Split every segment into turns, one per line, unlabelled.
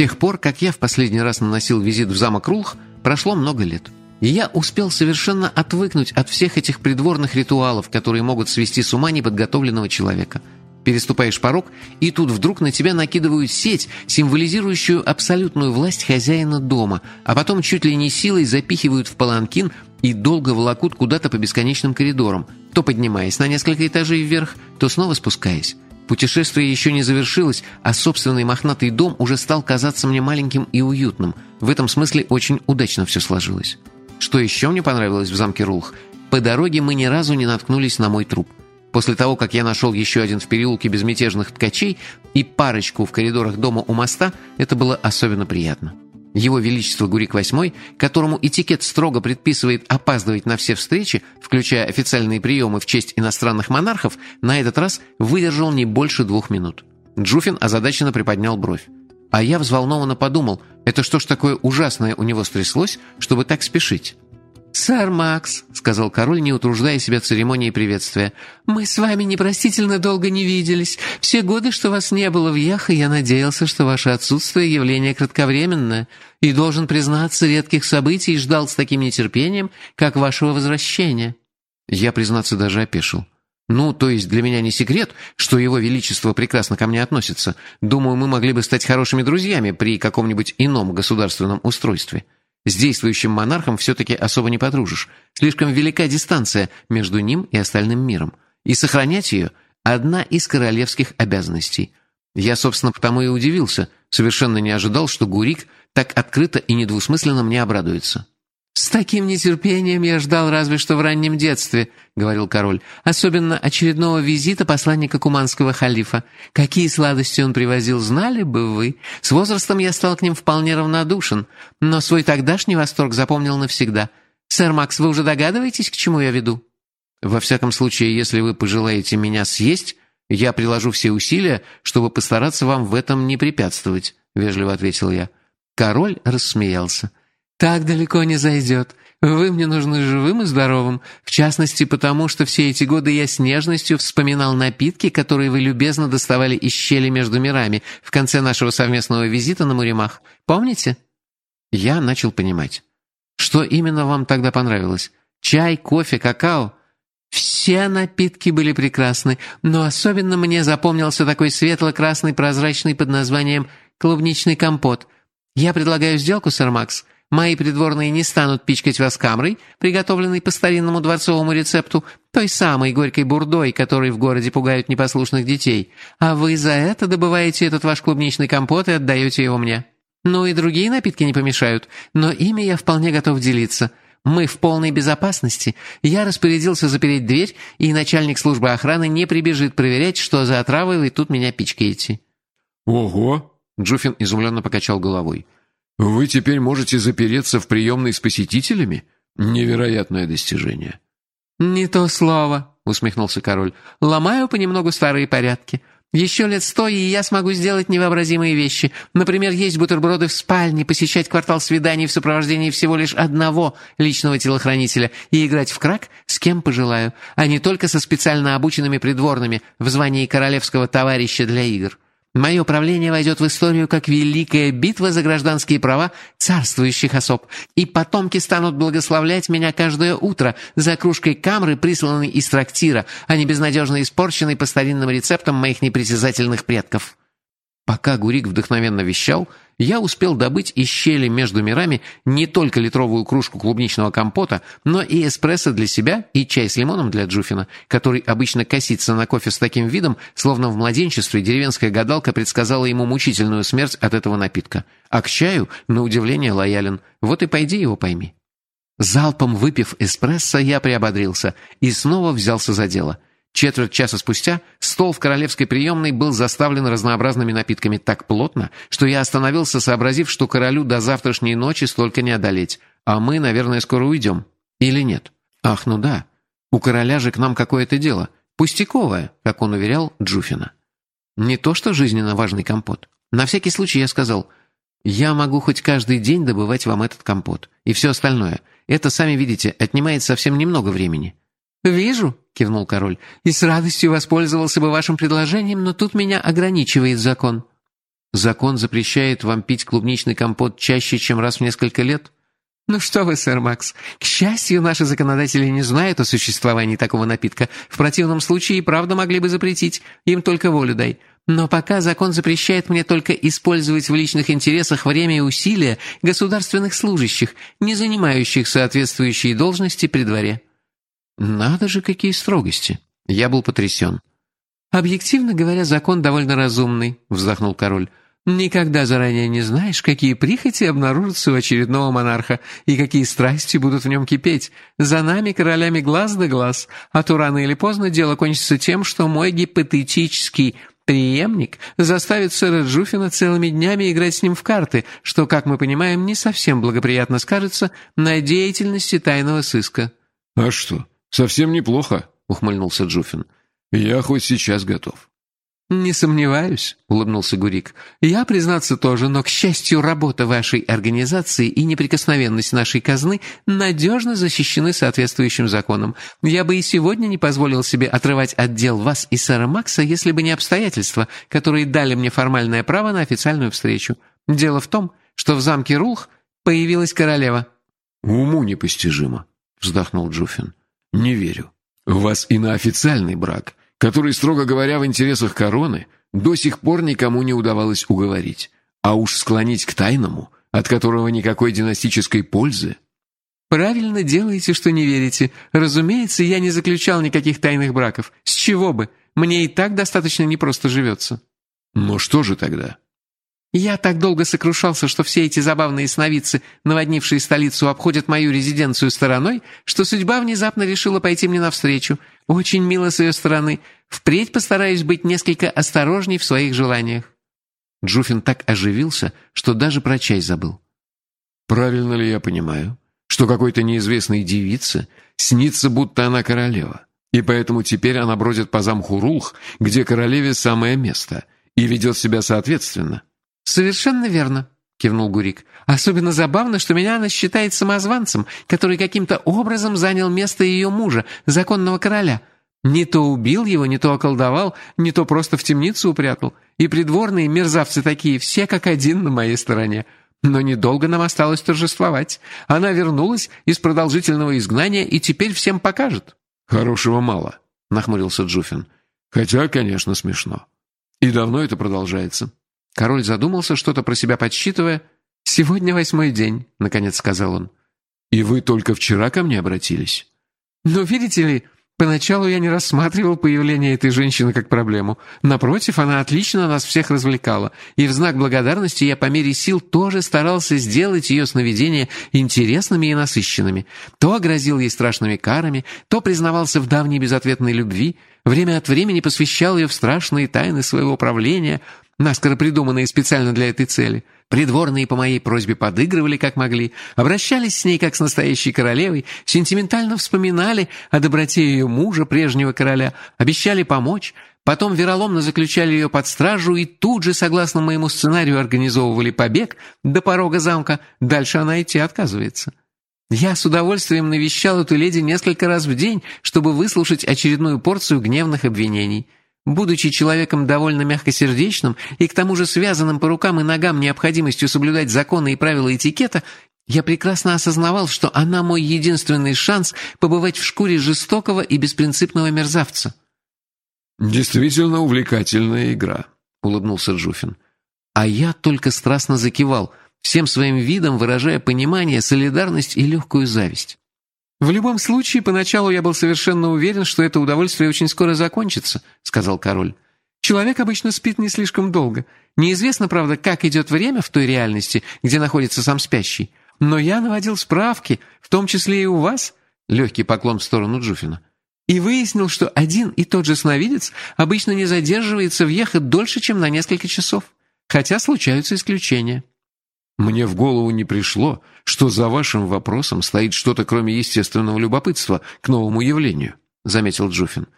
тех пор, как я в последний раз наносил визит в замок Рулх, прошло много лет. И я успел совершенно отвыкнуть от всех этих придворных ритуалов, которые могут свести с ума неподготовленного человека. Переступаешь порог, и тут вдруг на тебя накидывают сеть, символизирующую абсолютную власть хозяина дома, а потом чуть ли не силой запихивают в паланкин и долго волокут куда-то по бесконечным коридорам, то поднимаясь на несколько этажей вверх, то снова спускаясь. Путешествие еще не завершилось, а собственный мохнатый дом уже стал казаться мне маленьким и уютным. В этом смысле очень удачно все сложилось. Что еще мне понравилось в замке Рулх? По дороге мы ни разу не наткнулись на мой труп. После того, как я нашел еще один в переулке безмятежных ткачей и парочку в коридорах дома у моста, это было особенно приятно. Его Величество Гурик VIII, которому этикет строго предписывает опаздывать на все встречи, включая официальные приемы в честь иностранных монархов, на этот раз выдержал не больше двух минут. Джуфин озадаченно приподнял бровь. А я взволнованно подумал, это что ж такое ужасное у него стряслось, чтобы так спешить?
«Сэр Макс», — сказал король, не утруждая себя церемонией приветствия, «мы с вами непростительно долго не виделись. Все годы, что вас не было в Яхе, я надеялся, что ваше отсутствие — явление кратковременное, и, должен признаться, редких событий ждал с таким нетерпением, как вашего возвращения».
Я, признаться, даже опешил. Ну, то есть для меня не секрет, что его величество прекрасно ко мне относится. Думаю, мы могли бы стать хорошими друзьями при каком-нибудь ином государственном устройстве. С действующим монархом все-таки особо не подружишь. Слишком велика дистанция между ним и остальным миром. И сохранять ее – одна из королевских обязанностей. Я, собственно, потому и удивился. Совершенно не ожидал, что Гурик так открыто и недвусмысленно мне обрадуется.
«С таким нетерпением я ждал разве что в раннем детстве», — говорил король, «особенно очередного визита посланника куманского халифа. Какие сладости он привозил, знали бы вы. С возрастом я стал к ним вполне равнодушен, но свой тогдашний восторг запомнил навсегда. Сэр Макс, вы уже догадываетесь, к чему я веду?»
«Во всяком случае, если вы пожелаете меня съесть, я приложу все усилия, чтобы постараться вам в этом не препятствовать», — вежливо ответил я.
Король рассмеялся. «Так далеко не зайдет. Вы мне нужны живым и здоровым, в частности потому, что все эти годы я с нежностью вспоминал напитки, которые вы любезно доставали из щели между мирами в конце нашего совместного визита на Муримах. Помните?»
Я начал понимать. «Что именно вам тогда понравилось? Чай, кофе, какао?»
Все напитки были прекрасны, но особенно мне запомнился такой светло-красный прозрачный под названием «клубничный компот». Я предлагаю сделку, сэр Макс. Мои придворные не станут пичкать вас камрой, приготовленной по старинному дворцовому рецепту, той самой горькой бурдой, которой в городе пугают непослушных детей, а вы за это добываете этот ваш клубничный компот и отдаете его мне. Ну и другие напитки не помешают, но ими я вполне готов делиться. Мы в полной безопасности. Я распорядился запереть дверь, и начальник службы охраны не прибежит проверять, что за отравы вы тут меня пичкаете».
«Ого!» — Джуфин изумленно покачал головой. «Вы теперь можете запереться в приемной с посетителями? Невероятное достижение».
«Не то слово», — усмехнулся король. «Ломаю понемногу старые порядки. Еще лет сто, и я смогу сделать невообразимые вещи. Например, есть бутерброды в спальне, посещать квартал свиданий в сопровождении всего лишь одного личного телохранителя и играть в крак с кем пожелаю, а не только со специально обученными придворными в звании королевского товарища для игр». Мое правление войдет в историю как великая битва за гражданские права царствующих особ, и потомки станут благословлять меня каждое утро за кружкой камры, присланной из трактира, а не безнадежно испорченной по старинным рецептам моих непритязательных предков». Пока Гурик вдохновенно вещал, я успел добыть из щели между мирами не только литровую кружку клубничного компота, но и эспрессо для себя и чай с лимоном для Джуфина, который обычно косится на кофе с таким видом, словно в младенчестве деревенская гадалка предсказала ему мучительную смерть от этого напитка. А к чаю, на удивление, лоялен. Вот и пойди его пойми. Залпом выпив эспрессо, я приободрился и снова взялся за дело – Четверть часа спустя стол в королевской приемной был заставлен разнообразными напитками так плотно, что я остановился, сообразив, что королю до завтрашней ночи столько не одолеть, а мы, наверное, скоро уйдем. Или нет? Ах, ну да. У короля же к нам какое-то дело. Пустяковое, как он уверял Джуфина. Не то что жизненно важный компот. На всякий случай я сказал, я могу хоть каждый день добывать вам этот компот. И все остальное. Это, сами видите, отнимает совсем немного времени. «Вижу», — кивнул король, — «и с радостью воспользовался бы вашим предложением, но тут меня ограничивает закон».
Закон запрещает вам пить клубничный компот чаще, чем раз в несколько лет?»
«Ну что вы, сэр Макс, к счастью, наши законодатели не знают о существовании такого напитка. В противном случае и правда могли бы запретить. Им только волю дай. Но пока закон запрещает мне только использовать в личных интересах время и усилия государственных служащих, не занимающих соответствующие должности при дворе».
«Надо же, какие строгости!» Я был потрясен.
«Объективно говоря, закон довольно разумный», — вздохнул король. Никогда заранее не знаешь, какие прихоти обнаружатся у очередного монарха и какие страсти будут в нем кипеть. За нами, королями, глаз да глаз, а то рано или поздно дело кончится тем, что мой гипотетический преемник заставит сэра Джуфина целыми днями играть с ним в карты, что, как мы понимаем, не совсем благоприятно скажется на деятельности тайного сыска».
«А что, совсем неплохо», — ухмыльнулся Джуфин. «Я хоть сейчас готов».
«Не сомневаюсь», — улыбнулся Гурик. «Я, признаться, тоже, но, к счастью, работа вашей организации и неприкосновенность нашей казны надежно защищены соответствующим законом. Я бы и сегодня не позволил себе отрывать отдел вас и сэра Макса, если бы не обстоятельства, которые дали мне формальное право на официальную встречу. Дело в том, что в замке Рулх появилась королева».
«Уму непостижимо», — вздохнул Джуфин. «Не верю. У вас и на официальный брак который, строго говоря, в интересах короны, до сих пор никому не удавалось уговорить, а уж склонить к тайному, от которого никакой династической пользы.
«Правильно делаете, что не верите. Разумеется, я не заключал никаких тайных браков. С чего бы? Мне и так достаточно непросто живется».
«Но что же тогда?»
Я так долго сокрушался, что все эти забавные сновидцы, наводнившие столицу, обходят мою резиденцию стороной, что судьба внезапно решила пойти мне навстречу. Очень мило с ее стороны. Впредь постараюсь быть несколько осторожней в своих желаниях».
Джуфин так оживился, что даже про чай забыл.
«Правильно ли я понимаю, что какой-то неизвестной девице снится, будто она королева, и поэтому теперь она бродит по замку Рулх, где королеве самое место, и ведет себя соответственно?»
«Совершенно верно», — кивнул Гурик. «Особенно забавно, что меня она считает самозванцем, который каким-то образом занял место ее мужа, законного короля. Не то убил его, не то околдовал, не то просто в темницу упрятал. И придворные мерзавцы такие, все как один на моей стороне. Но недолго нам осталось торжествовать. Она вернулась из продолжительного изгнания и теперь всем покажет».
«Хорошего мало», — нахмурился Джуфин. «Хотя, конечно, смешно. И давно это продолжается?»
Король задумался, что-то про себя подсчитывая.
«Сегодня восьмой день», — наконец сказал он.
«И вы только вчера ко мне обратились?»
«Ну, видите ли, поначалу я не рассматривал появление этой женщины как проблему. Напротив, она отлично нас всех развлекала, и в знак благодарности я по мере сил тоже старался сделать ее сновидения интересными и насыщенными. То грозил ей страшными карами, то признавался в давней безответной любви, время от времени посвящал ее в страшные тайны своего правления — наскоро придуманные специально для этой цели. Придворные по моей просьбе подыгрывали как могли, обращались с ней как с настоящей королевой, сентиментально вспоминали о доброте ее мужа, прежнего короля, обещали помочь, потом вероломно заключали ее под стражу и тут же, согласно моему сценарию, организовывали побег до порога замка, дальше она идти отказывается. Я с удовольствием навещал эту леди несколько раз в день, чтобы выслушать очередную порцию гневных обвинений – Будучи человеком довольно мягкосердечным и к тому же связанным по рукам и ногам необходимостью соблюдать законы и правила этикета, я прекрасно осознавал, что она мой единственный шанс побывать в шкуре жестокого и беспринципного мерзавца.
«Действительно увлекательная игра», — улыбнулся Джуфин.
А я только страстно закивал, всем своим видом выражая понимание, солидарность и легкую зависть.
«В любом случае, поначалу я был совершенно уверен, что это удовольствие очень скоро закончится», — сказал король. «Человек обычно спит не слишком долго. Неизвестно, правда, как идет время в той реальности, где находится сам спящий. Но я наводил справки, в том числе и у вас», — легкий поклон в сторону Джуфина, «и выяснил, что один и тот же сновидец обычно не задерживается в Ехот дольше, чем на несколько часов, хотя случаются исключения».
Мне в голову не пришло, что за вашим вопросом стоит что-то кроме естественного любопытства к новому явлению», — заметил Джуфин.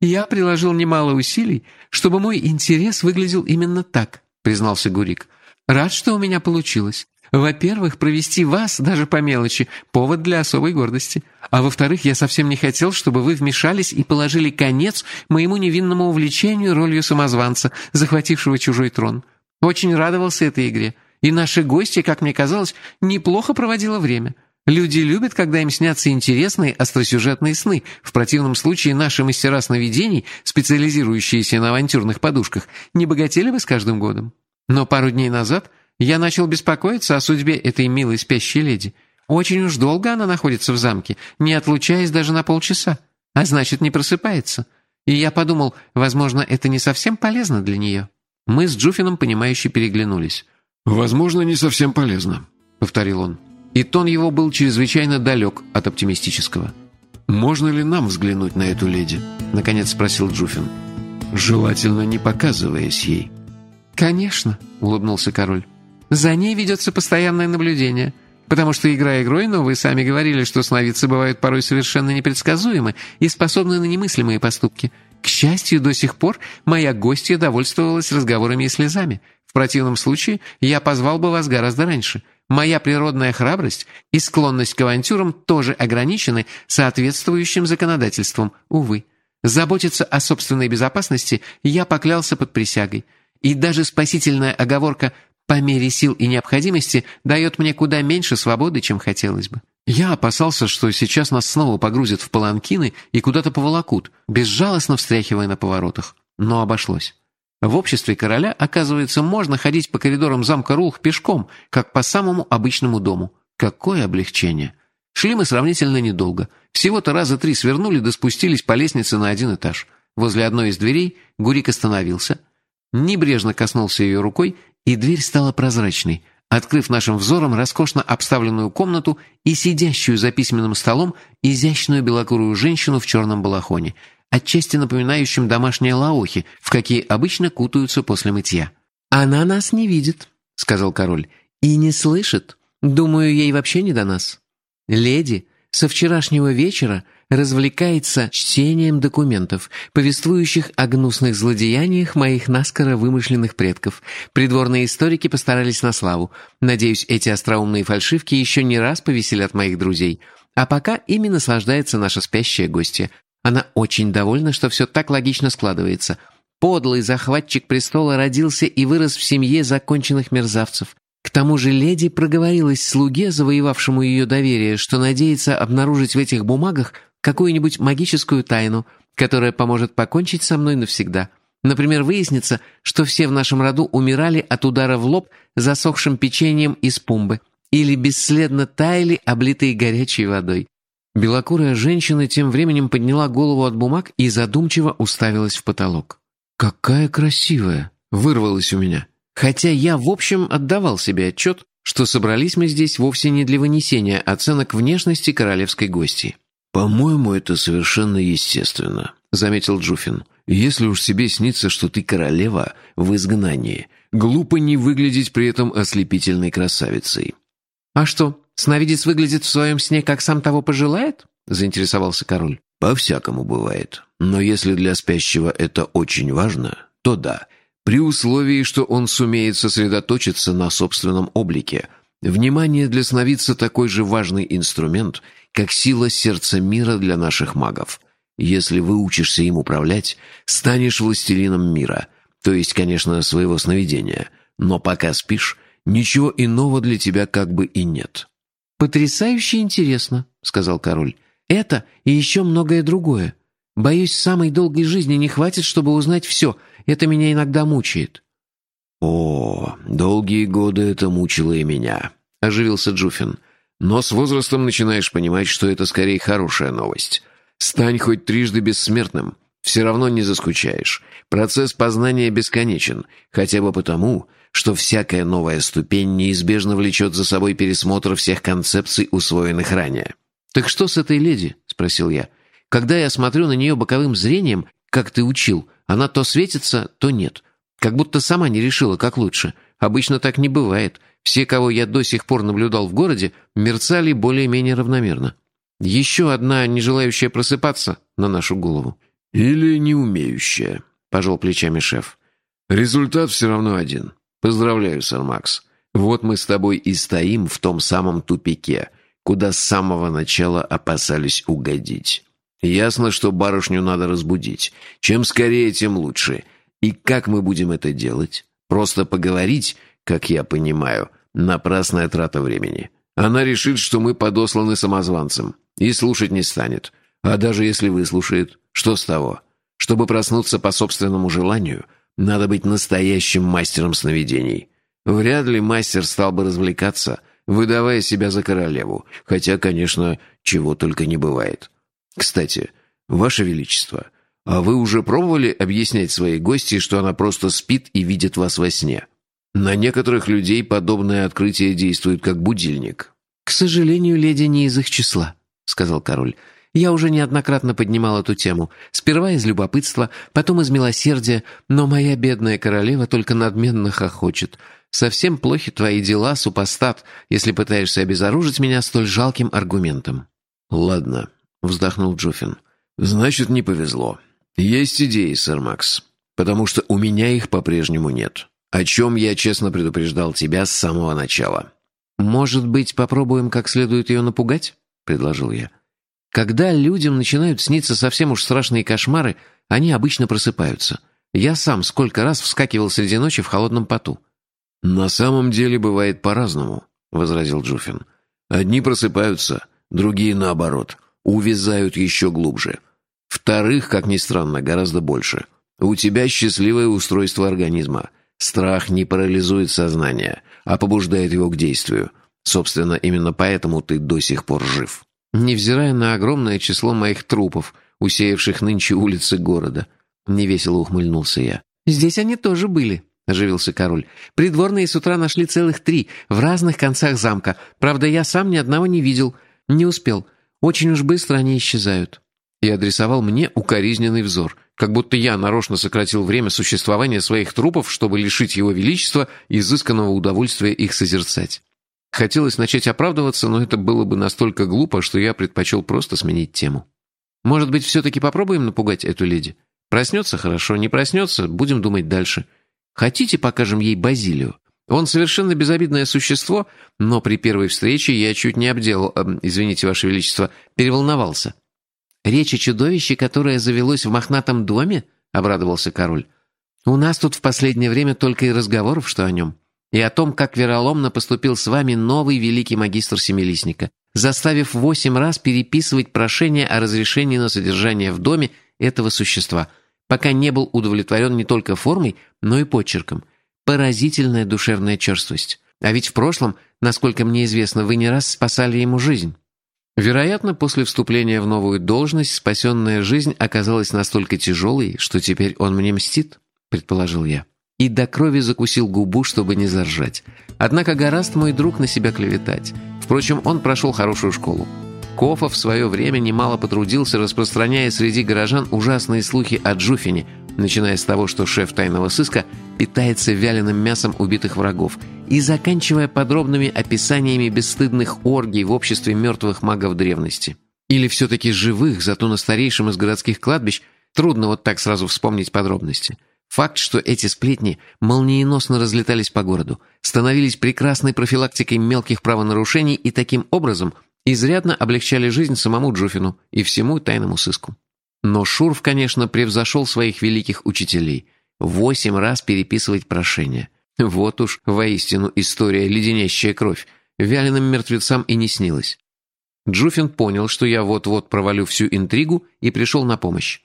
«Я приложил немало усилий, чтобы мой интерес выглядел именно так», — признался Гурик. «Рад, что у меня получилось. Во-первых, провести вас, даже по мелочи, повод для особой гордости. А во-вторых, я совсем не хотел, чтобы вы вмешались и положили конец моему невинному увлечению ролью самозванца, захватившего чужой трон. Очень радовался этой игре. И наши гости, как мне казалось, неплохо проводило время. Люди любят, когда им снятся интересные остросюжетные сны. В противном случае наши мастера сновидений, специализирующиеся на авантюрных подушках, не богатели бы с каждым годом. Но пару дней назад я начал беспокоиться о судьбе этой милой спящей леди. Очень уж долго она находится в замке, не отлучаясь даже на полчаса, а значит, не просыпается. И я подумал, возможно, это не совсем полезно для нее. Мы с Джуфином, понимающе переглянулись.
«Возможно, не совсем полезно», — повторил он.
И тон его был чрезвычайно далек от оптимистического.
«Можно ли нам взглянуть на эту леди?» — наконец спросил Джуфин. «Желательно не показываясь ей».
«Конечно», — улыбнулся король. «За ней ведется постоянное наблюдение, потому что игра игрой, но вы сами говорили, что сновидцы бывают порой совершенно непредсказуемы и способны на немыслимые поступки. К счастью, до сих пор моя гостья довольствовалась разговорами и слезами. В противном случае я позвал бы вас гораздо раньше. Моя природная храбрость и склонность к авантюрам тоже ограничены соответствующим законодательством, увы. Заботиться о собственной безопасности я поклялся под присягой. И даже спасительная оговорка «по мере сил и необходимости» дает мне куда меньше свободы, чем хотелось бы. Я опасался, что сейчас нас снова погрузят в паланкины и куда-то поволокут, безжалостно встряхивая на поворотах. Но обошлось. В обществе короля, оказывается, можно ходить по коридорам замка Рулх пешком, как по самому обычному дому. Какое облегчение! Шли мы сравнительно недолго. Всего-то раза три свернули да спустились по лестнице на один этаж. Возле одной из дверей Гурик остановился, небрежно коснулся ее рукой, и дверь стала прозрачной, открыв нашим взором роскошно обставленную комнату и сидящую за письменным столом изящную белокурую женщину в черном балахоне — отчасти напоминающим домашние лаохи, в какие обычно кутаются после мытья. «Она нас не видит», — сказал король, — «и не слышит. Думаю, ей вообще не до нас. Леди со вчерашнего вечера развлекается чтением документов, повествующих о гнусных злодеяниях моих наскоро вымышленных предков. Придворные историки постарались на славу. Надеюсь, эти остроумные фальшивки еще не раз повеселят моих друзей. А пока ими наслаждается наша спящая гостья. Она очень довольна, что все так логично складывается. Подлый захватчик престола родился и вырос в семье законченных мерзавцев. К тому же леди проговорилась слуге, завоевавшему ее доверие, что надеется обнаружить в этих бумагах какую-нибудь магическую тайну, которая поможет покончить со мной навсегда. Например, выяснится, что все в нашем роду умирали от удара в лоб засохшим печеньем из пумбы или бесследно таяли, облитые горячей водой. Белокурая женщина тем временем подняла голову от бумаг и задумчиво уставилась в потолок. «Какая красивая!» — вырвалась у меня. Хотя я, в общем, отдавал себе отчет, что собрались мы здесь вовсе не для вынесения оценок внешности королевской гости.
«По-моему, это совершенно естественно», — заметил Джуфин. «Если уж себе снится, что ты королева в изгнании, глупо не выглядеть при этом ослепительной красавицей».
«А что, Сновидец выглядит в своем сне, как сам того пожелает?» — заинтересовался король.
«По-всякому бывает. Но если для спящего это очень важно, то да, при условии, что он сумеет сосредоточиться на собственном облике. Внимание для сновидца такой же важный инструмент, как сила сердца мира для наших магов. Если выучишься им управлять, станешь властелином мира, то есть, конечно, своего сновидения, но пока спишь, ничего иного для тебя как бы и нет».
«Потрясающе интересно», — сказал король. «Это и еще многое другое. Боюсь, самой долгой жизни не хватит, чтобы узнать все. Это меня иногда мучает».
«О, долгие годы это мучило и меня», — оживился Джуфин. «Но с возрастом начинаешь понимать, что это скорее хорошая новость. Стань хоть трижды бессмертным, все равно не заскучаешь. Процесс познания бесконечен, хотя бы потому, что всякая новая ступень неизбежно влечет за собой пересмотр всех концепций, усвоенных ранее.
«Так что с этой леди?» — спросил я. «Когда я смотрю на нее боковым зрением, как ты учил, она то светится, то нет. Как будто сама не решила, как лучше. Обычно так не бывает. Все, кого я до сих пор наблюдал в городе, мерцали более-менее равномерно. Еще одна, не желающая просыпаться, на нашу голову».
«Или не умеющая», — пожал плечами шеф. «Результат все равно один. Поздравляю, сэр Макс. Вот мы с тобой и стоим в том самом тупике, куда с самого начала опасались угодить. Ясно, что барышню надо разбудить. Чем скорее, тем лучше. И как мы будем это делать? Просто поговорить, как я понимаю, напрасная трата времени. Она решит, что мы подосланы самозванцем, и слушать не станет. А даже если выслушает, что с того? Чтобы проснуться по собственному желанию, надо быть настоящим мастером сновидений. Вряд ли мастер стал бы развлекаться, выдавая себя за королеву, хотя, конечно, чего только не бывает. Кстати, Ваше Величество, а вы уже пробовали объяснять своей гости, что она просто спит и видит вас во сне? На некоторых людей подобное открытие действует как будильник.
«К сожалению, леди не из их числа», — сказал король. «Я уже неоднократно поднимал эту тему. Сперва из любопытства, потом из милосердия, но моя бедная королева только надменно хохочет. Совсем плохи твои дела, супостат, если пытаешься обезоружить меня столь жалким аргументом».
«Ладно», — вздохнул Джуффин. «Значит, не повезло. Есть идеи, сэр Макс, потому что у меня их по-прежнему нет. О чем я честно предупреждал тебя с самого начала».
«Может быть, попробуем как следует ее напугать?» — предложил я. «Когда людям начинают сниться совсем уж страшные кошмары, они обычно просыпаются. Я сам сколько раз вскакивал среди ночи в холодном поту».
«На самом деле бывает по-разному», — возразил Джуфин. «Одни просыпаются, другие, наоборот, увязают еще глубже. Вторых, как ни странно, гораздо больше. У тебя счастливое устройство организма. Страх не парализует сознание, а побуждает его к действию. Собственно, именно поэтому ты до сих пор жив.
Невзирая на огромное число моих трупов, усеявших нынче улицы города, невесело ухмыльнулся я. «Здесь они тоже были», — оживился король. «Придворные с утра нашли целых три, в разных концах замка. Правда, я сам ни одного не видел. Не успел. Очень уж быстро они исчезают». И адресовал мне укоризненный взор — как будто я нарочно сократил время существования своих трупов, чтобы лишить его величества изысканного удовольствия их созерцать. Хотелось начать оправдываться, но это было бы настолько глупо, что я предпочел просто сменить тему. Может быть, все-таки попробуем напугать эту леди? Проснется – хорошо, не проснется – будем думать дальше. Хотите, покажем ей Базилию? Он совершенно безобидное существо, но при первой встрече я чуть не обделал, э, извините, Ваше Величество, переволновался. «Речь о чудовище, которое завелось в мохнатом доме?» — обрадовался король. «У нас тут в последнее время только и разговоров, что о нем. И о том, как вероломно поступил с вами новый великий магистр Семилистника, заставив восемь раз переписывать прошение о разрешении на содержание в доме этого существа, пока не был удовлетворен не только формой, но и почерком. Поразительная душевная черствость. А ведь в прошлом, насколько мне известно, вы не раз спасали ему жизнь». Вероятно, после вступления в новую должность спасенная жизнь оказалась настолько тяжелой, что теперь он мне мстит, предположил я. И до крови закусил губу, чтобы не заржать. Однако гораст мой друг на себя клеветать. Впрочем, он прошел хорошую школу. Кофа в свое время немало потрудился, распространяя среди горожан ужасные слухи о Джуфине, начиная с того, что шеф тайного сыска питается вяленым мясом убитых врагов, и заканчивая подробными описаниями бесстыдных оргий в обществе мертвых магов древности. Или все-таки живых, зато на старейшем из городских кладбищ трудно вот так сразу вспомнить подробности. Факт, что эти сплетни молниеносно разлетались по городу, становились прекрасной профилактикой мелких правонарушений и таким образом изрядно облегчали жизнь самому Джуфину и всему тайному сыску. Но Шурф, конечно, превзошел своих великих учителей. Восемь раз переписывать прошение. Вот уж воистину история леденящая кровь. Вяленым мертвецам и не снилось. Джуфин понял, что я вот-вот провалю всю интригу и пришел на помощь.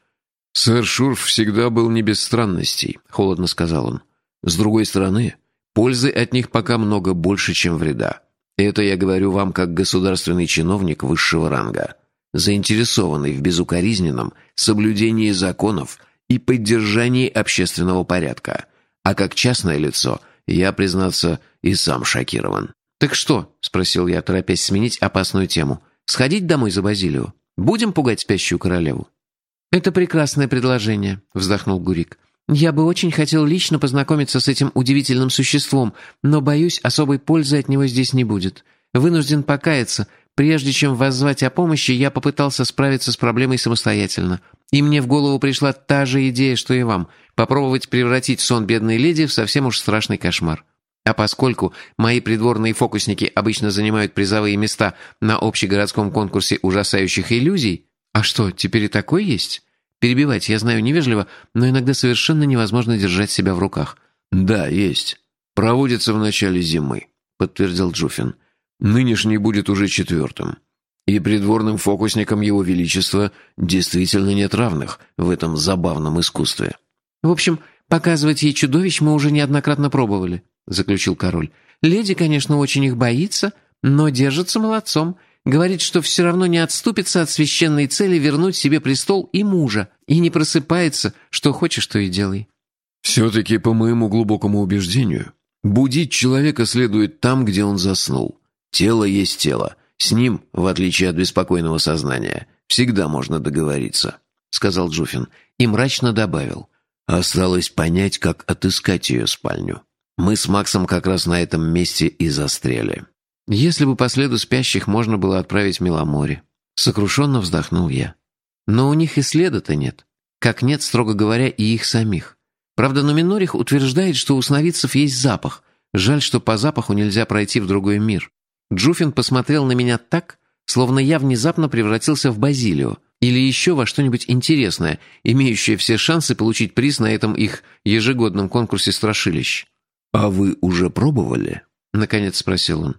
«Сэр Шурф всегда был не без странностей», — холодно сказал он. «С другой стороны, пользы от них пока много больше, чем вреда. Это я говорю вам как государственный чиновник высшего ранга заинтересованный в безукоризненном соблюдении законов и поддержании общественного порядка. А как частное лицо, я, признаться, и сам шокирован.
«Так что?» – спросил я, торопясь сменить опасную тему. «Сходить домой за Базилию? Будем пугать спящую королеву?» «Это прекрасное предложение», – вздохнул Гурик. «Я бы очень хотел лично познакомиться с этим удивительным существом, но, боюсь, особой пользы от него здесь не будет. Вынужден покаяться, Прежде чем воззвать о помощи, я попытался справиться с проблемой самостоятельно. И мне в голову пришла та же идея, что и вам – попробовать превратить сон бедной леди в совсем уж страшный кошмар. А поскольку мои придворные фокусники обычно занимают призовые места на общегородском конкурсе ужасающих иллюзий, а что, теперь и такой есть? Перебивать, я знаю, невежливо, но иногда совершенно невозможно держать себя в руках.
«Да, есть. Проводится в начале зимы», — подтвердил Джуфин. «Нынешний будет уже четвертым. И придворным фокусникам Его Величества действительно нет равных в этом забавном искусстве».
«В общем, показывать ей чудовищ мы уже неоднократно пробовали», — заключил король. «Леди, конечно, очень их боится, но держится молодцом. Говорит, что все равно не отступится от священной цели вернуть себе престол и мужа, и не просыпается, что хочешь, то и делай».
«Все-таки, по моему глубокому убеждению, будить человека следует там, где он заснул. Тело есть тело. С ним, в отличие от беспокойного сознания, всегда можно договориться», — сказал Джуфин и мрачно добавил. «Осталось понять, как отыскать ее спальню. Мы с Максом как раз на этом месте и застряли».
Если бы по следу спящих можно было отправить в Меломоре. Сокрушенно вздохнул я. Но у них и следа-то нет. Как нет, строго говоря, и их самих. Правда, Нуминорих утверждает, что у сновидцев есть запах. Жаль, что по запаху нельзя пройти в другой мир. Джуфин посмотрел на меня так, словно я внезапно превратился в Базилио или еще во что-нибудь интересное, имеющее все шансы получить приз на этом их ежегодном конкурсе страшилищ.
«А вы уже пробовали?»
— наконец спросил он.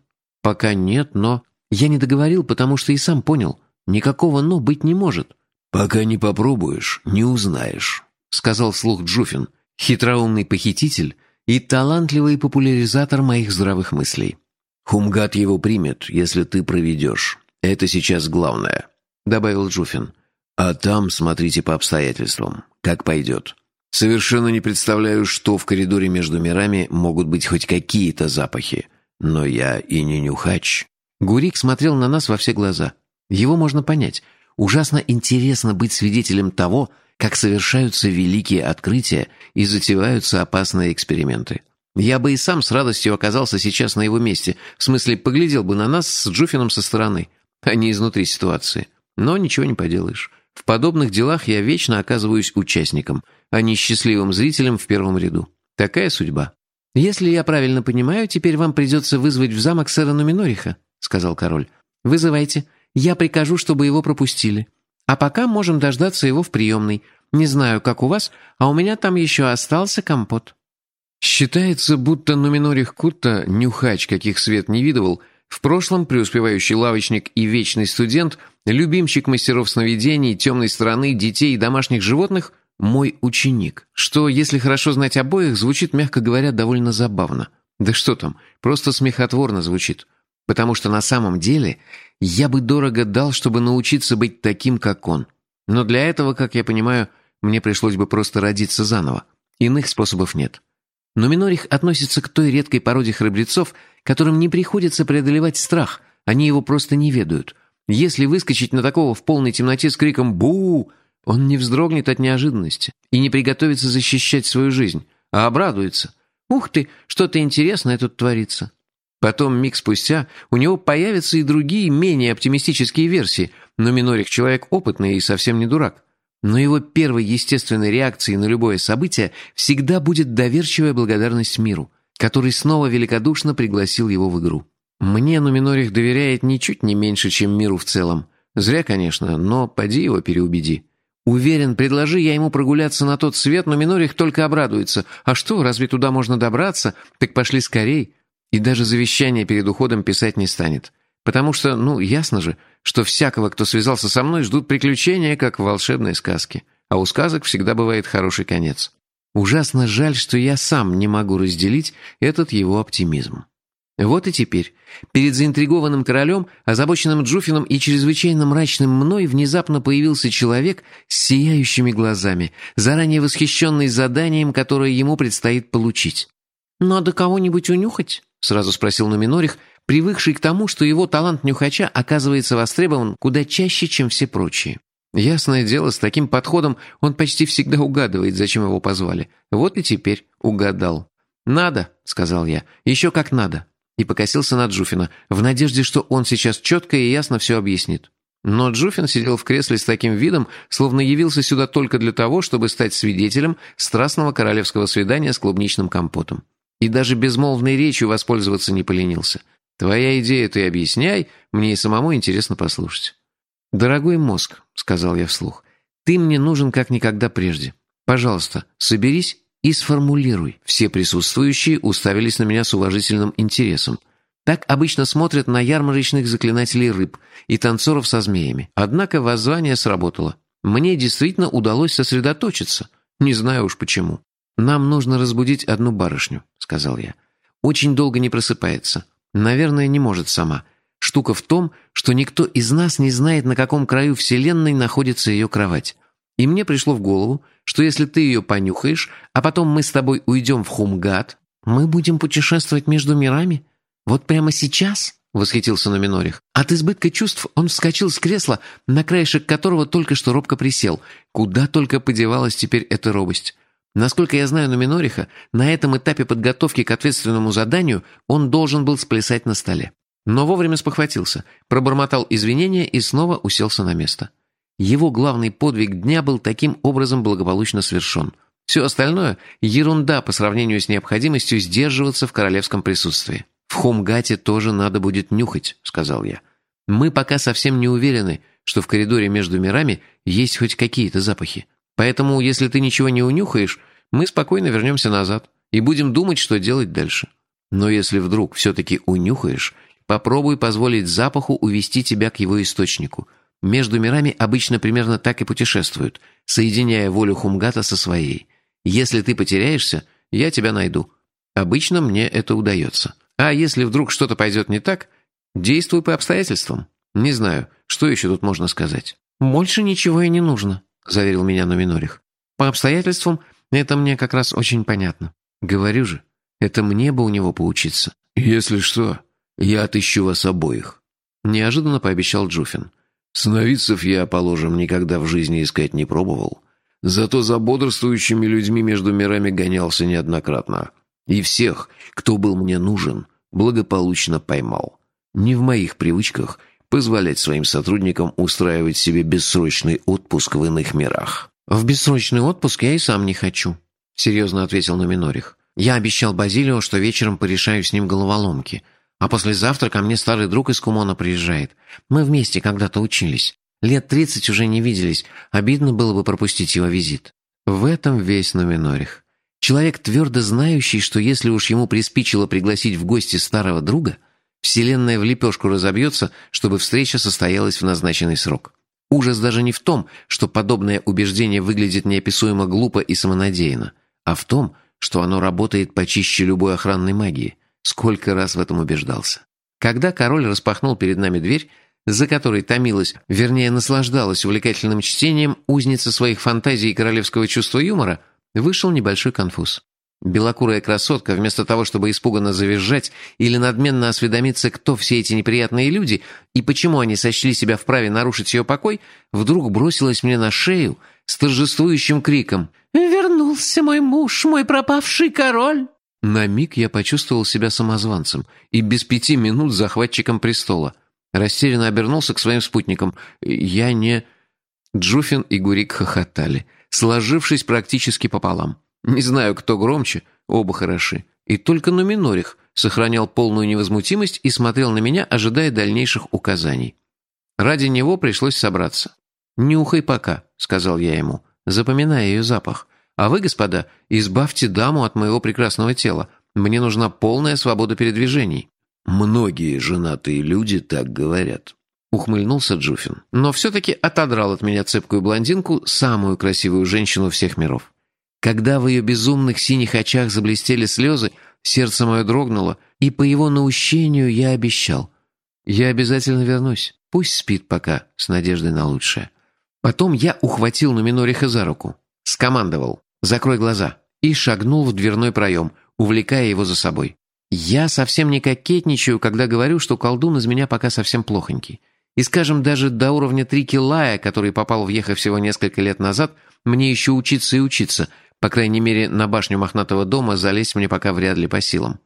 «Пока нет, но...» Я не договорил, потому что и сам понял. Никакого «но» быть не может.
«Пока не попробуешь, не узнаешь», — сказал вслух Джуфин, хитроумный похититель и талантливый популяризатор моих здравых мыслей. «Хумгат его примет, если ты проведешь. Это сейчас главное», — добавил Джуфин. «А там смотрите по обстоятельствам, как пойдет. Совершенно не представляю, что в коридоре между мирами могут быть хоть какие-то запахи. Но я и не нюхач».
Гурик смотрел на нас во все глаза. Его можно понять. Ужасно интересно быть свидетелем того, как совершаются великие открытия и затеваются опасные эксперименты. Я бы и сам с радостью оказался сейчас на его месте, в смысле, поглядел бы на нас с Джуфином со стороны, а не изнутри ситуации. Но ничего не поделаешь. В подобных делах я вечно оказываюсь участником, а не счастливым зрителем в первом ряду. Такая судьба. «Если я правильно понимаю, теперь вам придется вызвать в замок сэра Нуминориха», — сказал король. «Вызывайте. Я прикажу, чтобы его пропустили. А пока можем дождаться его в приемной. Не знаю, как у вас, а у меня там еще остался компот».
Считается, будто Нуминорих Кутта, нюхач, каких свет не видывал, в прошлом преуспевающий лавочник и вечный студент, любимчик мастеров сновидений, темной стороны, детей и домашних животных — «мой ученик», что, если хорошо знать обоих, звучит, мягко говоря, довольно забавно. Да что там, просто смехотворно звучит. Потому что на самом деле я бы дорого дал, чтобы научиться быть таким, как он. Но для этого, как я понимаю, мне пришлось бы просто родиться заново. Иных способов нет. Но Минорих относится к той редкой породе храбрецов, которым не приходится преодолевать страх, они его просто не ведают. Если выскочить на такого в полной темноте с криком «Бу!», он не вздрогнет от неожиданности и не приготовится защищать свою жизнь, а обрадуется. «Ух ты, что-то интересное тут творится». Потом, миг спустя, у него появятся и другие, менее оптимистические версии, но Минорик человек опытный и совсем не дурак. Но его первой естественной реакцией на любое событие всегда будет доверчивая благодарность миру, который снова великодушно пригласил его в игру. Мне Нуминорих доверяет ничуть не меньше, чем миру в целом. Зря, конечно, но поди его переубеди. Уверен, предложи я ему прогуляться на тот свет, но Минорих только обрадуется. А что, разве туда можно добраться? Так пошли скорей. И даже завещание перед уходом писать не станет. Потому что, ну, ясно же, что всякого, кто связался со мной, ждут приключения, как в волшебной сказке. А у сказок всегда бывает хороший конец. Ужасно жаль, что я сам не могу разделить этот его оптимизм. Вот и теперь, перед заинтригованным королем, озабоченным Джуфином и чрезвычайно мрачным мной внезапно появился человек с сияющими глазами, заранее восхищенный заданием, которое ему предстоит получить. «Надо кого-нибудь унюхать?» — сразу спросил Нуминорих, привыкший к тому, что его талант нюхача оказывается востребован куда чаще, чем все прочие. Ясное дело, с таким подходом он почти всегда угадывает, зачем его позвали. Вот и теперь угадал. «Надо», — сказал я, — «еще как надо» и покосился на Джуфина, в надежде, что он сейчас четко и ясно все объяснит. Но Джуфин сидел в кресле с таким видом, словно явился сюда только для того, чтобы стать свидетелем страстного королевского свидания с клубничным компотом. И даже безмолвной речью воспользоваться не поленился. «Твоя идея ты объясняй, мне и самому интересно послушать». «Дорогой мозг», — сказал я вслух, — «ты мне нужен как никогда прежде. Пожалуйста, соберись
и сформулируй». Все присутствующие уставились на меня с уважительным интересом. Так обычно смотрят на ярмарочных заклинателей рыб и танцоров со змеями. Однако воззвание сработало. Мне действительно удалось сосредоточиться. Не знаю уж почему. «Нам нужно разбудить одну барышню», — сказал я. «Очень долго не просыпается. Наверное, не может сама. Штука в том, что никто из нас не знает, на каком краю Вселенной находится ее кровать. И мне пришло в голову, что если ты ее понюхаешь, а потом мы с тобой уйдем в Хумгат, мы будем путешествовать между мирами? Вот прямо сейчас?» — восхитился Номинорих. От избытка чувств он вскочил с кресла, на краешек которого только что робко присел. Куда только подевалась теперь эта робость. Насколько я знаю Номинориха, на этом этапе подготовки к ответственному заданию он должен был сплясать на столе. Но вовремя спохватился, пробормотал извинения и снова уселся на место. Его главный подвиг дня был таким образом благополучно совершен. Все остальное – ерунда по сравнению с необходимостью сдерживаться в королевском присутствии. «В Хумгате тоже надо будет нюхать», – сказал я. «Мы пока совсем не уверены, что в коридоре между мирами есть хоть какие-то запахи. Поэтому, если ты ничего не унюхаешь, мы спокойно вернемся назад и будем думать, что делать дальше. Но если вдруг все-таки унюхаешь, попробуй позволить запаху увести тебя к его источнику. Между мирами обычно примерно так и путешествуют, соединяя волю Хумгата со своей. Если ты потеряешься, я тебя найду. Обычно мне это удается. А если вдруг что-то пойдет не так, действуй по обстоятельствам. Не знаю, что еще тут можно сказать. Больше ничего и не нужно. — заверил меня Номинорих. «По обстоятельствам это мне как раз очень понятно. Говорю же, это мне бы у него поучиться».
«Если что, я отыщу вас обоих», —
неожиданно пообещал Джуфин.
«Сновидцев я, положим, никогда в жизни искать не пробовал. Зато за бодрствующими людьми между мирами гонялся неоднократно. И всех, кто был мне нужен, благополучно поймал. Не в моих привычках — позволять своим сотрудникам устраивать себе бессрочный отпуск в иных мирах.
«В бессрочный отпуск я и сам не хочу», — серьезно ответил Номинорих. «Я обещал Базилио, что вечером порешаю с ним головоломки, а послезавтра ко мне старый друг из Кумона приезжает. Мы вместе когда-то учились. Лет тридцать уже не виделись, обидно было бы пропустить его визит». В этом весь Номинорих. Человек, твердо знающий, что если уж ему приспичило пригласить в гости старого друга — Вселенная в лепешку разобьется, чтобы встреча состоялась в назначенный срок. Ужас даже не в том, что подобное убеждение выглядит неописуемо глупо и самонадеянно, а в том, что оно работает почище любой охранной магии. Сколько раз в этом убеждался. Когда король распахнул перед нами дверь, за которой томилась, вернее, наслаждалась увлекательным чтением узница своих фантазий и королевского чувства юмора, вышел небольшой конфуз. Белокурая красотка, вместо того, чтобы испуганно завизжать или надменно осведомиться, кто все эти неприятные люди и почему они сочли себя вправе нарушить ее покой, вдруг бросилась мне на шею с торжествующим криком «Вернулся мой муж, мой пропавший король!» На миг я почувствовал себя самозванцем и без пяти минут захватчиком престола. Растерянно обернулся к своим спутникам. Я не... Джуфин и Гурик хохотали, сложившись практически пополам. Не знаю, кто громче, оба хороши. И только Нуминорих сохранял полную невозмутимость и смотрел на меня, ожидая дальнейших указаний. Ради него пришлось собраться. «Нюхай пока», — сказал я ему, запоминая ее запах. «А вы, господа, избавьте даму от моего прекрасного тела. Мне нужна полная свобода передвижений».
«Многие женатые люди так говорят», — ухмыльнулся Джуфин.
Но все-таки отодрал от меня цепкую блондинку, самую красивую женщину всех миров. Когда в ее безумных синих очах заблестели слезы, сердце мое дрогнуло, и по его наущению я обещал. Я обязательно вернусь. Пусть спит пока, с надеждой на лучшее. Потом я ухватил Нуминориха за руку, скомандовал «Закрой глаза» и шагнул в дверной проем, увлекая его за собой. Я совсем не кокетничаю, когда говорю, что колдун из меня пока совсем плохонький. И, скажем, даже до уровня Трики Лая, который попал в Ехо всего несколько лет назад, мне еще учиться и учиться – по крайней мере, на башню мохнатого дома залезть мне пока вряд ли по силам.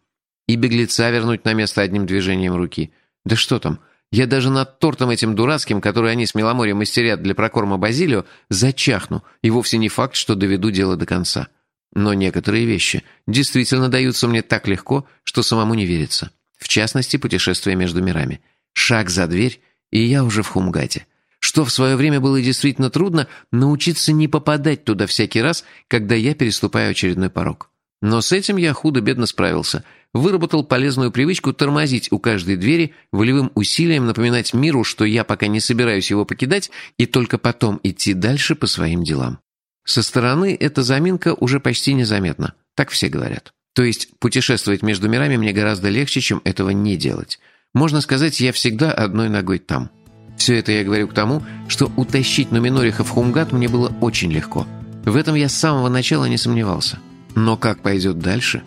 И беглеца вернуть на место одним движением руки. Да что там, я даже над тортом этим дурацким, который они с Меломорием мастерят для прокорма Базилио, зачахну, и вовсе не факт, что доведу дело до конца. Но некоторые вещи действительно даются мне так легко, что самому не верится. В частности, путешествие между мирами. Шаг за дверь, и я уже в Хумгате. что в свое время было действительно трудно научиться не попадать туда всякий раз, когда я переступаю очередной порог. Но с этим я худо-бедно справился. Выработал полезную привычку тормозить у каждой двери, волевым усилием напоминать миру, что я пока не собираюсь его покидать, и только потом идти дальше по своим делам. Со стороны эта заминка уже почти незаметна. Так все говорят. То есть путешествовать между мирами мне гораздо легче, чем этого не делать. Можно сказать, я всегда одной ногой там. Все это я говорю к тому, что утащить Нуминориха в Хумгат мне было очень легко. В этом я с самого начала не сомневался. Но как пойдет дальше?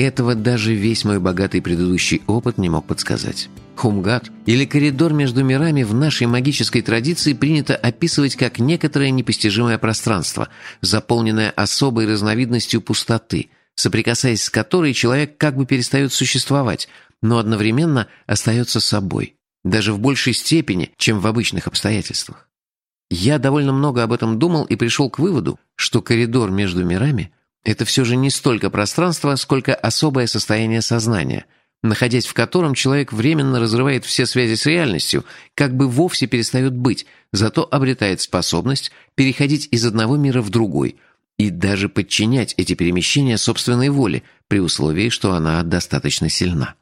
Этого даже весь мой богатый предыдущий опыт не мог подсказать. Хумгат или коридор между мирами в нашей магической традиции принято описывать как некоторое непостижимое пространство, заполненное особой разновидностью пустоты, соприкасаясь с которой человек как бы перестает существовать, но одновременно остается собой, даже в большей степени, чем в обычных обстоятельствах. Я довольно много об этом думал и пришел к выводу, что коридор между мирами – это все же не столько пространство, сколько особое состояние сознания, находясь в котором человек временно разрывает все связи с реальностью, как бы вовсе перестает быть, зато обретает способность переходить из одного мира в другой и даже подчинять эти перемещения собственной воле, при условии, что она достаточно сильна.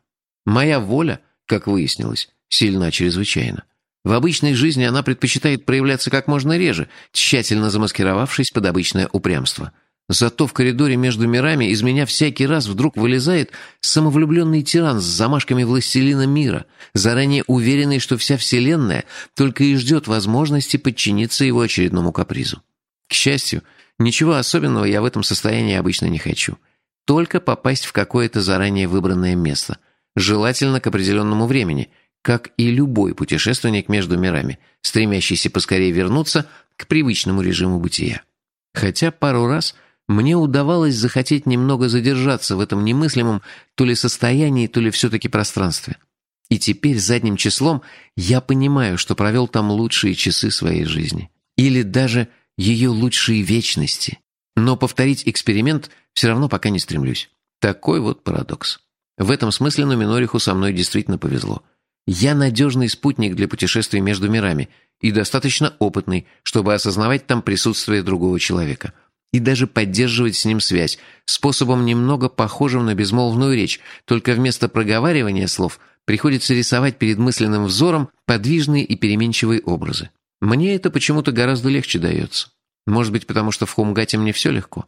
Моя воля, как выяснилось, сильна чрезвычайно. В обычной жизни она предпочитает проявляться как можно реже, тщательно замаскировавшись под обычное упрямство – Зато в коридоре между мирами из меня всякий раз вдруг вылезает самовлюбленный тиран с замашками властелина мира, заранее уверенный, что вся вселенная только и ждет возможности подчиниться его очередному капризу. К счастью, ничего особенного я в этом состоянии обычно не хочу. Только попасть в какое-то заранее выбранное место, желательно к определенному времени, как и любой путешественник между мирами, стремящийся поскорее вернуться к привычному режиму бытия. Хотя пару раз – мне удавалось захотеть немного задержаться в этом немыслимом то ли состоянии, то ли все-таки пространстве. И теперь задним числом я понимаю, что провел там лучшие часы своей жизни. Или даже ее лучшие вечности. Но повторить эксперимент все равно пока не стремлюсь. Такой вот парадокс. В этом смысле Нуминориху со мной действительно повезло. Я надежный спутник для путешествий между мирами и достаточно опытный, чтобы осознавать там присутствие другого человека – и даже поддерживать с ним связь, способом немного похожим на безмолвную речь, только вместо проговаривания слов приходится рисовать перед мысленным взором подвижные и переменчивые образы. Мне это почему-то гораздо легче дается. Может быть, потому что в Хумгате мне все легко.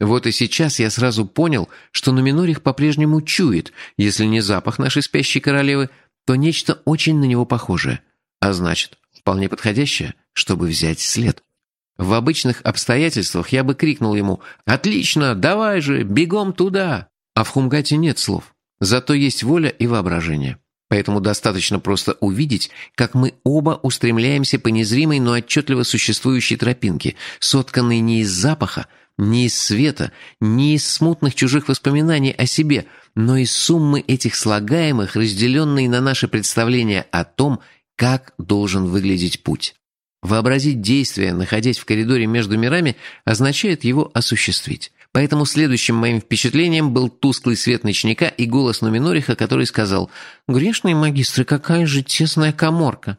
Вот и сейчас я сразу понял, что Нуминорих по-прежнему чует, если не запах нашей спящей королевы, то нечто очень на него похожее, а значит, вполне подходящее, чтобы взять след. В обычных обстоятельствах я бы крикнул ему «Отлично! Давай же! Бегом туда!» А в Хумгате нет слов. Зато есть воля и воображение. Поэтому достаточно просто увидеть, как мы оба устремляемся по незримой, но отчетливо существующей тропинке, сотканной не из запаха, не из света, не из смутных чужих воспоминаний о себе, но из суммы этих слагаемых, разделенной на наши представления о том, как должен выглядеть путь. Вообразить действие, находясь в коридоре между мирами, означает его осуществить. Поэтому следующим моим впечатлением был тусклый свет ночника и голос Нуминориха, который сказал «Грешные магистры, какая же тесная коморка!»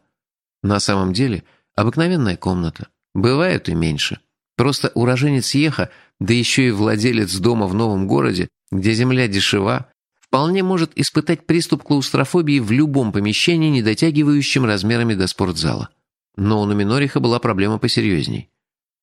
На самом деле, обыкновенная комната. Бывает и меньше. Просто уроженец Еха, да еще и владелец дома в новом городе, где земля дешева, вполне может испытать приступ клаустрофобии в любом помещении, не дотягивающем размерами до спортзала. Но у Нуминориха была проблема посерьезней.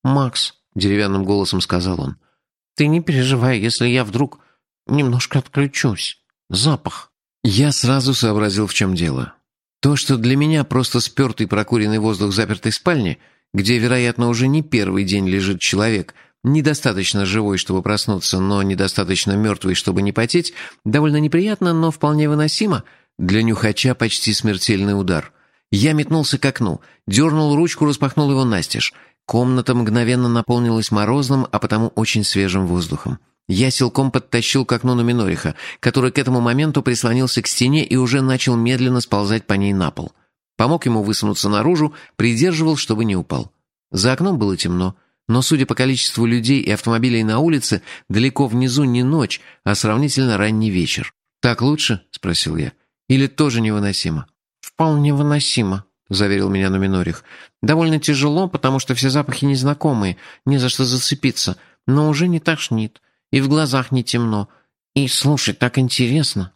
«Макс», — деревянным голосом сказал он, — «ты не переживай, если я вдруг немножко отключусь. Запах». Я сразу сообразил, в чем дело. То, что для меня просто спертый прокуренный воздух запертой спальни, где, вероятно, уже не первый день лежит человек, недостаточно живой, чтобы проснуться, но недостаточно мертвый, чтобы не потеть, довольно неприятно, но вполне выносимо, для нюхача почти смертельный удар. Я метнулся к окну, дернул ручку, распахнул его настежь. Комната мгновенно наполнилась морозным, а потому очень свежим воздухом. Я силком подтащил к окну Нуминориха, который к этому моменту прислонился к стене и уже начал медленно сползать по ней на пол. Помог ему высунуться наружу, придерживал, чтобы не упал. За окном было темно, но, судя по количеству людей и автомобилей на улице, далеко внизу не ночь, а сравнительно ранний вечер. «Так лучше?» — спросил я. «Или тоже невыносимо?» «Вполне выносимо», — заверил меня Нуминорих. «Довольно тяжело, потому что все запахи незнакомые, не за что зацепиться, но уже не тошнит, и в глазах не темно. И, слушай, так интересно».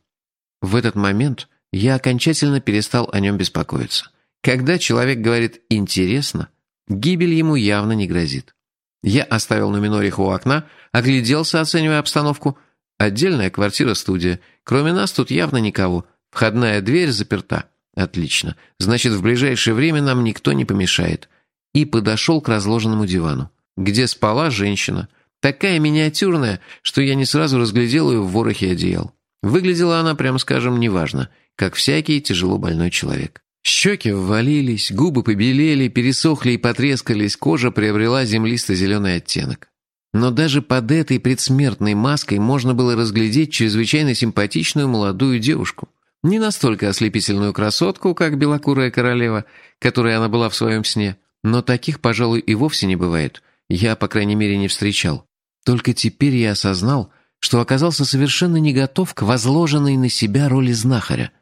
В этот момент я окончательно перестал о нем беспокоиться. Когда человек говорит «интересно», гибель ему явно не грозит. Я оставил Нуминориха у окна, огляделся, оценивая обстановку. Отдельная квартира-студия. Кроме нас тут явно никого. Входная дверь заперта. Отлично. Значит, в ближайшее время нам никто не помешает. И подошел к разложенному дивану, где спала женщина. Такая миниатюрная, что я не сразу разглядел ее в ворохе одеял. Выглядела она, прямо скажем, неважно, как всякий тяжело больной человек. Щеки ввалились, губы побелели, пересохли и потрескались, кожа приобрела землисто-зеленый оттенок. Но даже под этой предсмертной маской можно было разглядеть чрезвычайно симпатичную молодую девушку. Не настолько ослепительную красотку, как белокурая королева, которой она была в своем сне, но таких, пожалуй, и вовсе не бывает. Я, по крайней мере, не встречал. Только теперь я осознал, что оказался совершенно не готов к возложенной на себя роли знахаря.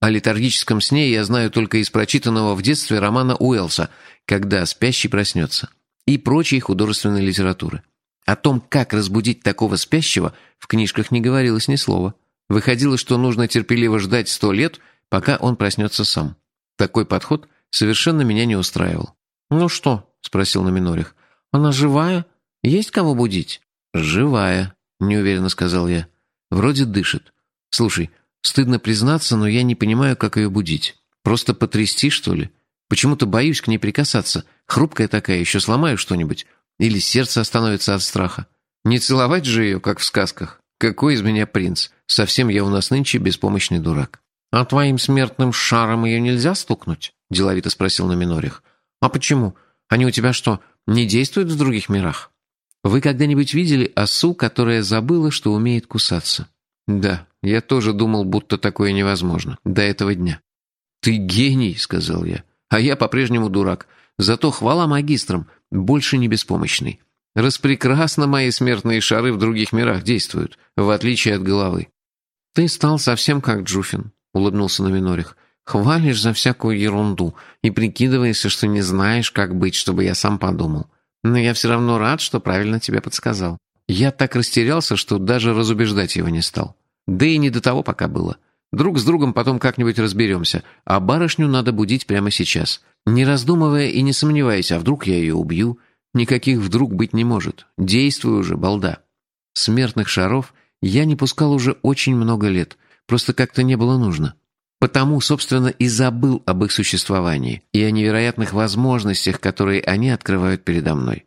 О летаргическом сне я знаю только из прочитанного в детстве романа Уэллса «Когда спящий проснется» и прочей художественной литературы. О том, как разбудить такого спящего, в книжках не говорилось ни слова. Выходило, что нужно терпеливо ждать сто лет, пока он проснется сам. Такой подход совершенно меня не устраивал. «Ну что?» – спросил Номинорих. «Она живая? Есть кого будить?» «Живая», – неуверенно сказал я. «Вроде дышит. Слушай, стыдно признаться, но я не понимаю, как ее будить. Просто потрясти, что ли? Почему-то боюсь к ней прикасаться. Хрупкая такая, еще сломаю что-нибудь. Или сердце остановится от страха. Не целовать же ее, как в сказках. Какой из меня принц? Совсем я у нас нынче беспомощный дурак. «А твоим смертным шаром ее нельзя стукнуть?» – деловито спросил на Минорих. «А почему? Они у тебя что, не действуют в других мирах?» Вы когда-нибудь видели осу, которая забыла, что умеет кусаться? Да, я тоже думал, будто такое невозможно. До этого дня. «Ты гений», — сказал я. «А я по-прежнему дурак. Зато хвала магистрам, больше не беспомощный. Распрекрасно мои смертные шары в других мирах действуют, в отличие от головы». «Ты стал совсем как Джуфин», — улыбнулся Номинорих. «Хвалишь за всякую ерунду и прикидываешься, что не знаешь, как быть, чтобы я сам подумал. Но я все равно рад, что правильно тебя подсказал. Я так растерялся, что даже разубеждать его не стал. Да и не до того пока было. Друг с другом потом как-нибудь разберемся, а барышню надо будить прямо сейчас. Не раздумывая и не сомневаясь, а вдруг я ее убью? Никаких вдруг быть не может. Действую уже, балда. Смертных шаров я не пускал уже очень много лет, просто как-то не было нужно. Потому, собственно, и забыл об их существовании и о невероятных возможностях, которые они открывают передо мной.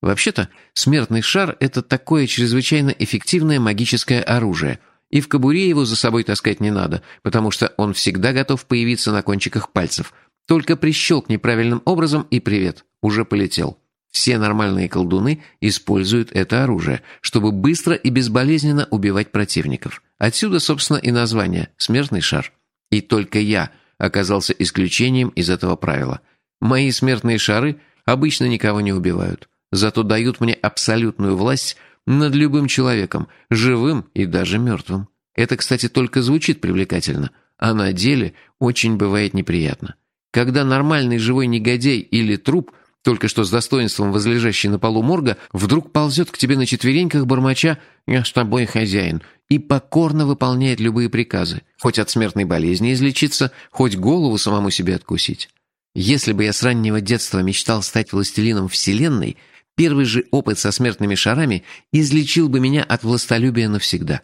Вообще-то, смертный шар – это такое чрезвычайно эффективное магическое оружие, и в кобуре его за собой таскать не надо, потому что он всегда готов появиться на кончиках пальцев. Только прищелкни правильным образом и привет, уже полетел. Все нормальные колдуны используют это оружие, чтобы быстро и безболезненно убивать противников. Отсюда, собственно, и название «смертный шар». И только я оказался исключением из этого правила. Мои смертные шары обычно никого не убивают, зато дают мне абсолютную власть над любым человеком, живым и даже мертвым. Это, кстати, только звучит привлекательно, а на деле очень бывает неприятно. Когда нормальный живой негодяй или труп только что с достоинством возлежащий на полу морга, вдруг ползет к тебе на четвереньках, бормоча «Я с тобой хозяин», и покорно выполняет любые приказы, хоть от смертной болезни излечиться, хоть голову самому себе откусить. Если бы я с раннего детства мечтал стать властелином Вселенной, первый же опыт со смертными шарами излечил бы меня от властолюбия навсегда.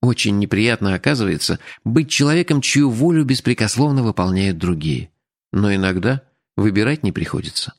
Очень неприятно, оказывается, быть человеком, чью волю беспрекословно выполняют другие. Но иногда выбирать не приходится.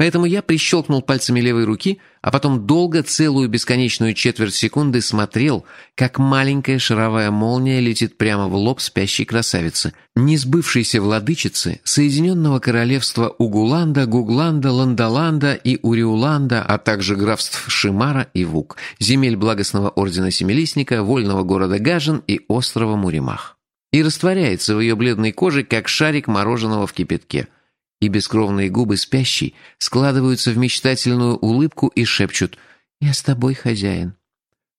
Поэтому я прищелкнул пальцами левой руки, а потом долго, целую бесконечную четверть секунды смотрел, как маленькая шаровая молния летит прямо в лоб спящей красавицы, несбывшейся владычицы Соединенного Королевства Угуланда, Гугланда, Ландаланда и Уриуланда, а также графств Шимара и Вук, земель благостного ордена Семилистника, вольного города Гажен и острова Муримах. И растворяется в ее бледной коже, как шарик мороженого в кипятке – и бескровные губы спящей складываются в мечтательную улыбку и шепчут «Я с тобой, хозяин».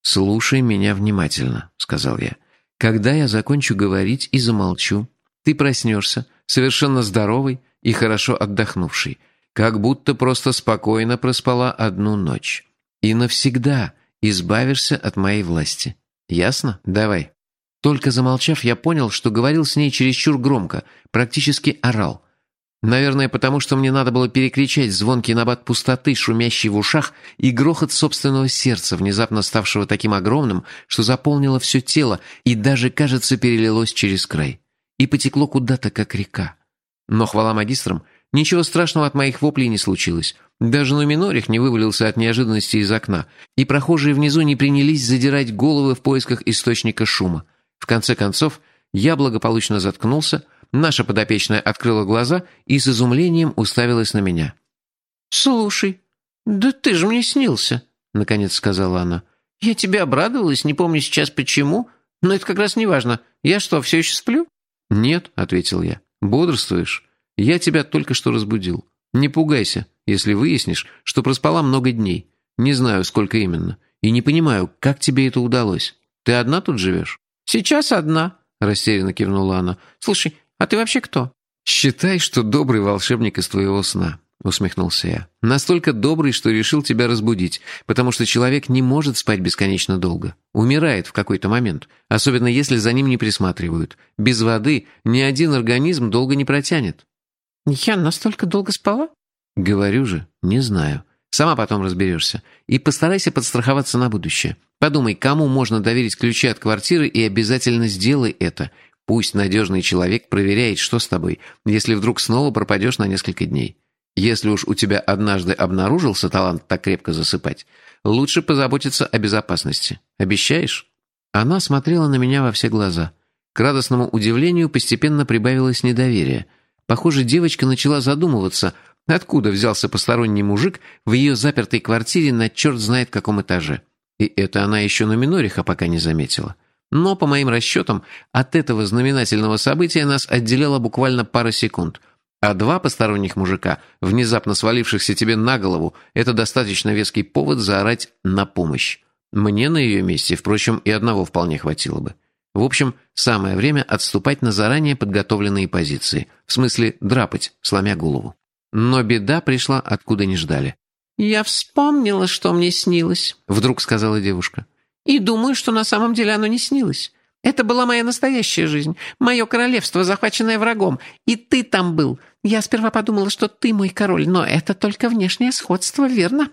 «Слушай меня внимательно», — сказал я. «Когда я закончу говорить и замолчу, ты проснешься, совершенно здоровый, и хорошо отдохнувшей, как будто просто спокойно проспала одну ночь. И навсегда избавишься от моей власти. Ясно? Давай». Только замолчав, я понял, что говорил с ней чересчур громко, практически орал. Наверное, потому что мне надо было перекричать звонкий набат пустоты, шумящий в ушах, и грохот собственного сердца, внезапно ставшего таким огромным, что заполнило все тело и даже, кажется, перелилось через край. И потекло куда-то, как река. Но, хвала магистрам, ничего страшного от моих воплей не случилось. Даже Нуминорих не вывалился от неожиданности из окна, и прохожие внизу не принялись задирать головы в поисках источника шума. В конце концов, я благополучно заткнулся, наша подопечная открыла глаза и с изумлением уставилась на меня.
«Слушай, да ты же мне снился», — наконец сказала она. «Я тебе обрадовалась, не помню сейчас почему, но это как раз не важно. Я что, все еще сплю?»
«Нет», — ответил я. «Бодрствуешь? Я тебя только что разбудил. Не пугайся, если выяснишь, что проспала много дней. Не знаю, сколько именно. И не понимаю, как тебе это удалось. Ты одна тут живешь?»
«Сейчас одна», — растерянно кивнула она. «Слушай, а ты вообще кто?»
«Считай, что добрый волшебник из твоего сна», — усмехнулся я. «Настолько добрый, что решил тебя разбудить, потому что человек не может спать бесконечно долго. Умирает в какой-то момент, особенно если за ним не присматривают. Без воды ни один организм долго не протянет».
«Я настолько долго спала?»
«Говорю же, не знаю. Сама потом разберешься. И постарайся подстраховаться на будущее. Подумай, кому можно доверить ключи от квартиры и обязательно сделай это. Пусть надежный человек проверяет, что с тобой, если вдруг снова пропадешь на несколько дней. Если уж у тебя однажды обнаружился талант так крепко засыпать, лучше позаботиться о безопасности. Обещаешь?» Она смотрела на меня во все глаза. К радостному удивлению постепенно прибавилось недоверие. Похоже, девочка начала задумываться, откуда взялся посторонний мужик в ее запертой квартире на черт знает каком этаже. И это она еще на Минориха пока не заметила. Но, по моим расчетам, от этого знаменательного события нас отделяло буквально пара секунд. А два посторонних мужика, внезапно свалившихся тебе на голову, это достаточно веский повод заорать «на помощь». Мне на ее месте, впрочем, и одного вполне хватило бы. В общем, самое время отступать на заранее подготовленные позиции. В смысле, драпать, сломя голову. Но беда пришла, откуда не ждали.
«Я вспомнила, что мне снилось», — вдруг сказала девушка. «И думаю, что на самом деле оно не снилось. Это была моя настоящая жизнь, мое королевство, захваченное врагом. И ты там был. Я сперва подумала, что ты мой король, но это только внешнее сходство, верно?»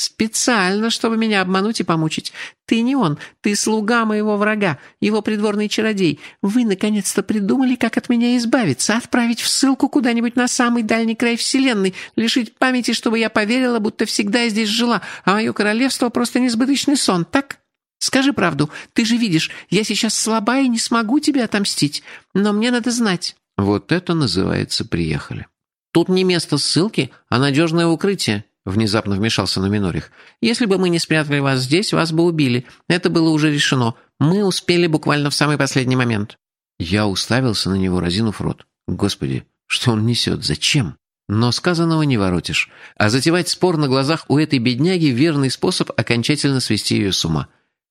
Специально, чтобы меня обмануть и помучить. Ты не он, ты слуга моего врага, его придворный чародей. Вы, наконец-то, придумали, как от меня избавиться, отправить в ссылку куда-нибудь на самый дальний край вселенной, лишить памяти, чтобы я поверила, будто всегда здесь жила, а мое королевство просто несбыточный сон, так? Скажи правду, ты же видишь, я сейчас слаба и не смогу тебе отомстить, но мне надо знать».
Вот это называется «приехали».
Тут не место ссылки, а надежное укрытие. Внезапно вмешался на Минорих. «Если бы мы не спрятали вас здесь, вас бы убили. Это было уже решено. Мы успели буквально в самый последний момент».
Я уставился на него, разинув рот. «Господи, что он несет? Зачем?» Но сказанного не воротишь. А затевать спор на глазах у этой бедняги – верный способ окончательно свести ее с ума.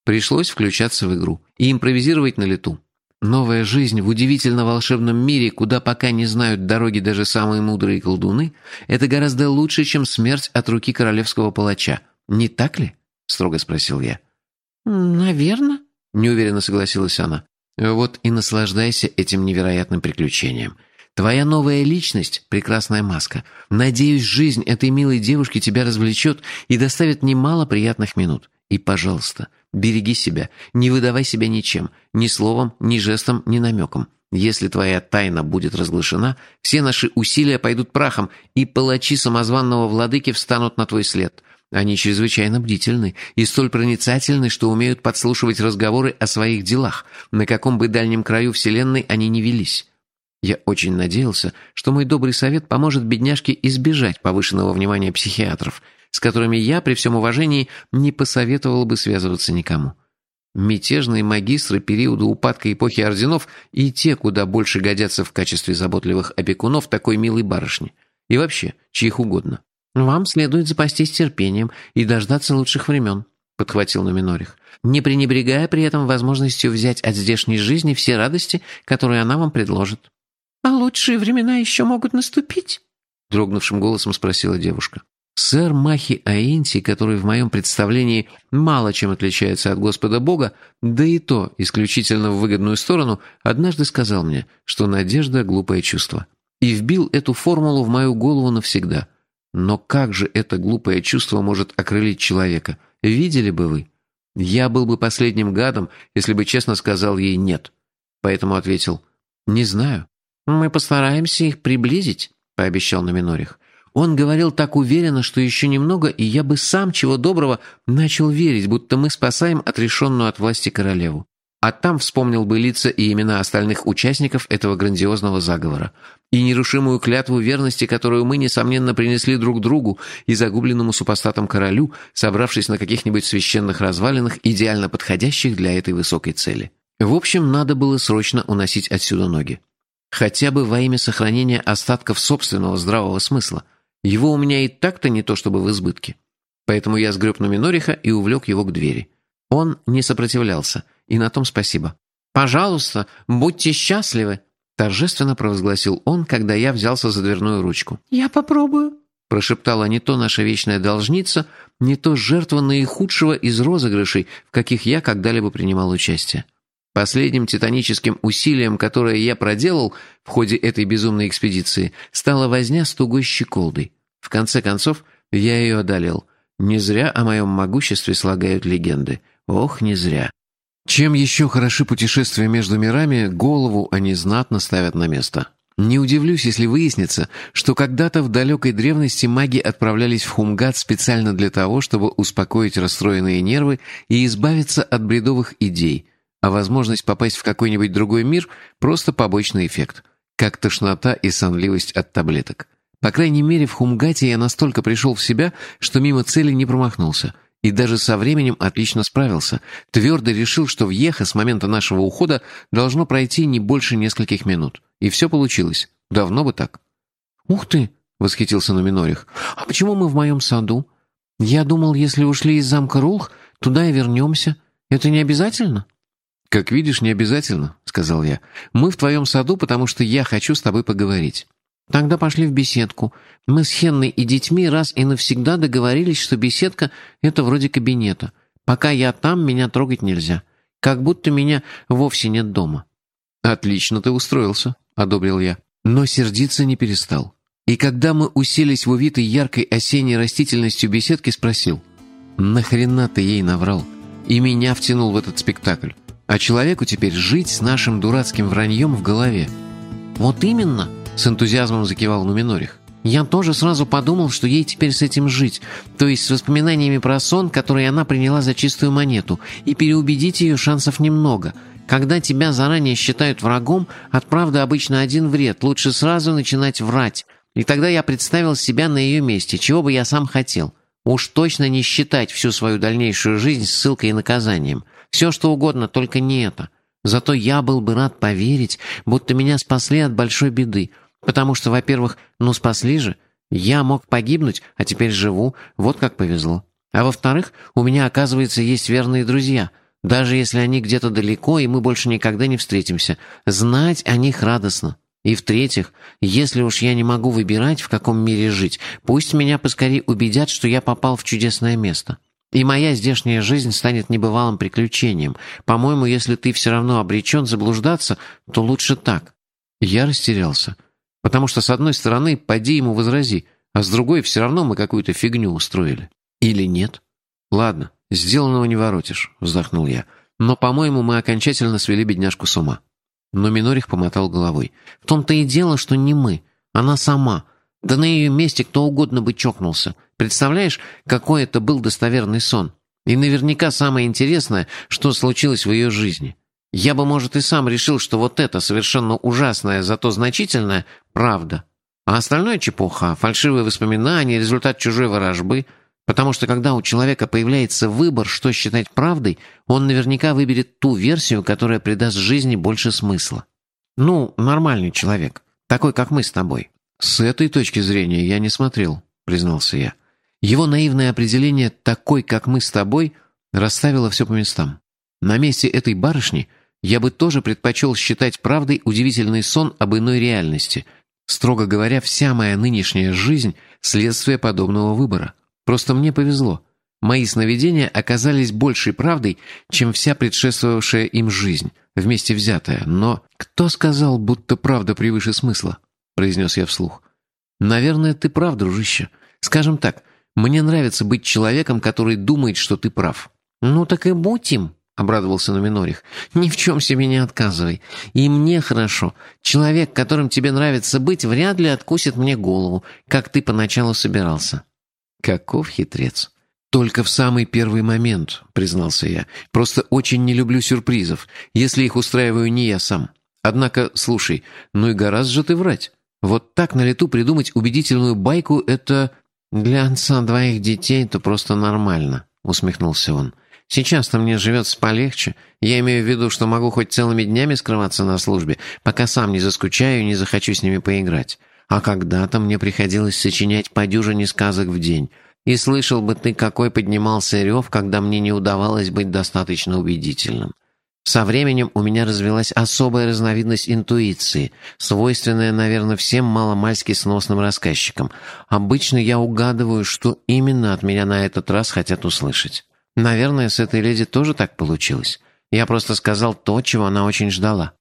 Пришлось включаться в игру и импровизировать на лету. Новая жизнь в удивительно волшебном мире, куда пока не знают дороги даже самые мудрые колдуны, это гораздо лучше, чем смерть от руки королевского палача. Не так ли? Строго спросил я.
Наверное,
неуверенно согласилась она. Вот и наслаждайся этим невероятным приключением. Твоя новая личность — прекрасная маска. Надеюсь, жизнь этой милой девушки тебя развлечет и доставит немало приятных минут. И, пожалуйста, Береги себя, не выдавай себя ничем, ни словом, ни жестом, ни намеком. Если твоя тайна будет разглашена, все наши усилия пойдут прахом, и палачи самозванного владыки встанут на твой след. Они чрезвычайно бдительны и столь проницательны, что умеют подслушивать разговоры о своих делах, на каком бы дальнем краю вселенной они ни велись. Я очень надеялся, что мой добрый совет поможет бедняжке избежать повышенного внимания психиатров – с которыми я, при всем уважении, не посоветовал бы связываться никому. Мятежные магистры периода упадка эпохи орденов и те куда больше годятся в качестве заботливых опекунов такой милой барышни. И вообще, чьих угодно.
«Вам следует запастись терпением и дождаться лучших времен», — подхватил Номинорих, «не пренебрегая при этом возможностью взять от здешней жизни все радости, которые она вам предложит». «А лучшие времена еще могут наступить?»
Дрогнувшим голосом спросила девушка. Сэр Махи Аинти, который в моем представлении мало чем отличается от Господа Бога, да и то исключительно в выгодную сторону, однажды сказал мне, что надежда – глупое чувство. И вбил эту формулу в мою голову навсегда. Но как же это глупое чувство может окрылить человека? Видели бы вы? Я был бы последним гадом, если бы честно сказал ей «нет». Поэтому ответил «не знаю».
«Мы постараемся их приблизить», – пообещал Номинорих.
Он говорил так уверенно, что еще немного, и я бы сам, чего доброго, начал верить, будто мы спасаем отрешенную от власти королеву. А там вспомнил бы лица и имена остальных участников этого грандиозного заговора. И нерушимую клятву верности, которую мы, несомненно, принесли друг другу и загубленному супостатом королю, собравшись на каких-нибудь священных развалинах, идеально подходящих для этой высокой цели. В общем, надо было срочно уносить отсюда ноги. Хотя бы во имя сохранения остатков собственного здравого смысла – его у меня и так-то не то чтобы в избытке. Поэтому я сгреб Нуминориха и увлек его к двери. Он не сопротивлялся, и на том спасибо.
«Пожалуйста, будьте счастливы!»
Торжественно провозгласил он, когда я взялся за дверную ручку.
«Я попробую», –
прошептала не то наша вечная должница, не то жертва наихудшего из розыгрышей, в каких я когда-либо принимал участие. Последним титаническим усилием, которое я проделал в ходе этой безумной экспедиции, стала возня с тугой щеколдой. В конце концов, я ее одолел. Не зря о моем могуществе слагают легенды. Ох, не зря. Чем еще хороши путешествия между мирами, голову они знатно ставят на место. Не удивлюсь, если выяснится, что когда-то в далекой древности маги отправлялись в Хумгат специально для того, чтобы успокоить расстроенные нервы и избавиться от бредовых идей – а возможность попасть в какой-нибудь другой мир – просто побочный эффект, как тошнота и сонливость от таблеток. По крайней мере, в Хумгате я настолько пришел в себя, что мимо цели не промахнулся. И даже со временем отлично справился. Твердо решил, что в Ехе с момента нашего ухода должно пройти не больше нескольких минут. И все получилось. Давно бы так.
«Ух ты!» — восхитился Номинорих. «А почему мы в моем саду? Я думал, если ушли из замка Рулх, туда и вернемся. Это не обязательно?»
«Как видишь, не обязательно», — сказал я. «Мы в твоем саду, потому что я хочу с тобой поговорить».
«Тогда пошли в беседку. Мы с Хенной и детьми раз и навсегда договорились, что беседка — это вроде кабинета. Пока я там, меня трогать нельзя. Как будто меня вовсе нет дома».
«Отлично ты устроился», — одобрил я. Но сердиться не перестал. И когда мы уселись в увитой яркой осенней растительностью беседки, спросил, «Нахрена ты ей наврал?» И меня втянул в этот спектакль. А человеку теперь жить с нашим дурацким враньем в голове.
«Вот именно!» — с энтузиазмом закивал Нуминорих. «Я тоже сразу подумал, что ей теперь с этим жить, то есть с воспоминаниями про сон, который она приняла за чистую монету, и переубедить ее шансов немного. Когда тебя заранее считают врагом, от правды обычно один вред, лучше сразу начинать врать. И тогда я представил себя на ее месте, чего бы я сам хотел. Уж точно не считать всю свою дальнейшую жизнь ссылкой и наказанием». Все, что угодно, только не это. Зато я был бы рад поверить, будто меня спасли от большой беды. Потому что, во-первых, ну спасли же. Я мог погибнуть, а теперь живу. Вот как повезло. А во-вторых, у меня, оказывается, есть верные друзья. Даже если они где-то далеко, и мы больше никогда не встретимся. Знать о них радостно. И в-третьих, если уж я не могу выбирать, в каком мире жить, пусть меня поскорее убедят, что я попал в чудесное место. И моя здешняя жизнь станет небывалым приключением. По-моему, если ты все равно обречен заблуждаться, то лучше так».
Я растерялся. Потому что, с одной стороны, поди ему возрази, а с другой, все равно мы какую-то фигню устроили. Или нет? Ладно, сделанного не воротишь, вздохнул я. Но, по-моему, мы окончательно свели бедняжку с ума. Но Минорих помотал головой.
«В том-то и дело, что не мы. Она сама. Да на ее месте кто угодно бы чокнулся. Представляешь, какой это был достоверный сон? И наверняка самое интересное, что случилось в ее жизни. Я бы, может, и сам решил, что вот это совершенно ужасное, зато значительное – правда. А остальное – чепуха, фальшивые воспоминания, результат чужой ворожбы. Потому что когда у человека появляется выбор, что считать правдой, он наверняка выберет ту версию, которая придаст жизни больше смысла. Ну, нормальный человек. Такой, как мы с тобой.
«С этой точки зрения я не смотрел», — признался я. Его наивное определение «такой, как мы с тобой» расставило все по местам. На месте этой барышни я бы тоже предпочел считать правдой удивительный сон об иной реальности. Строго говоря, вся моя нынешняя жизнь – следствие подобного выбора. Просто мне повезло. Мои сновидения оказались большей правдой, чем вся предшествовавшая им жизнь, вместе взятая. Но кто сказал, будто правда превыше смысла? произнес я вслух. «Наверное, ты прав, дружище. Скажем так, мне нравится быть человеком, который думает, что ты прав». «Ну так и будь им», — обрадовался Нуминорих. «Ни в чем себе не отказывай. И мне хорошо. Человек, которым тебе нравится быть, вряд ли откусит мне голову, как ты поначалу собирался».
«Каков хитрец!»
«Только в самый первый момент», — признался я. «Просто очень не люблю сюрпризов, если их устраиваю не я сам. Однако, слушай, ну и гораздо же ты врать. Вот так на лету придумать убедительную байку — это... Для отца двоих детей-то просто нормально», — усмехнулся он. «Сейчас-то мне живется полегче. Я имею в виду, что могу хоть целыми днями скрываться на службе, пока сам не заскучаю и не захочу с ними поиграть. А когда-то мне приходилось сочинять по дюжине сказок в день». И слышал бы ты, какой поднимался рев, когда мне не удавалось быть достаточно убедительным. Со временем у меня развилась особая разновидность интуиции, свойственная, наверное, всем маломальски сносным рассказчикам. Обычно я угадываю, что именно от меня на этот раз хотят услышать. Наверное, с этой леди тоже так получилось. Я просто сказал то, чего она очень ждала.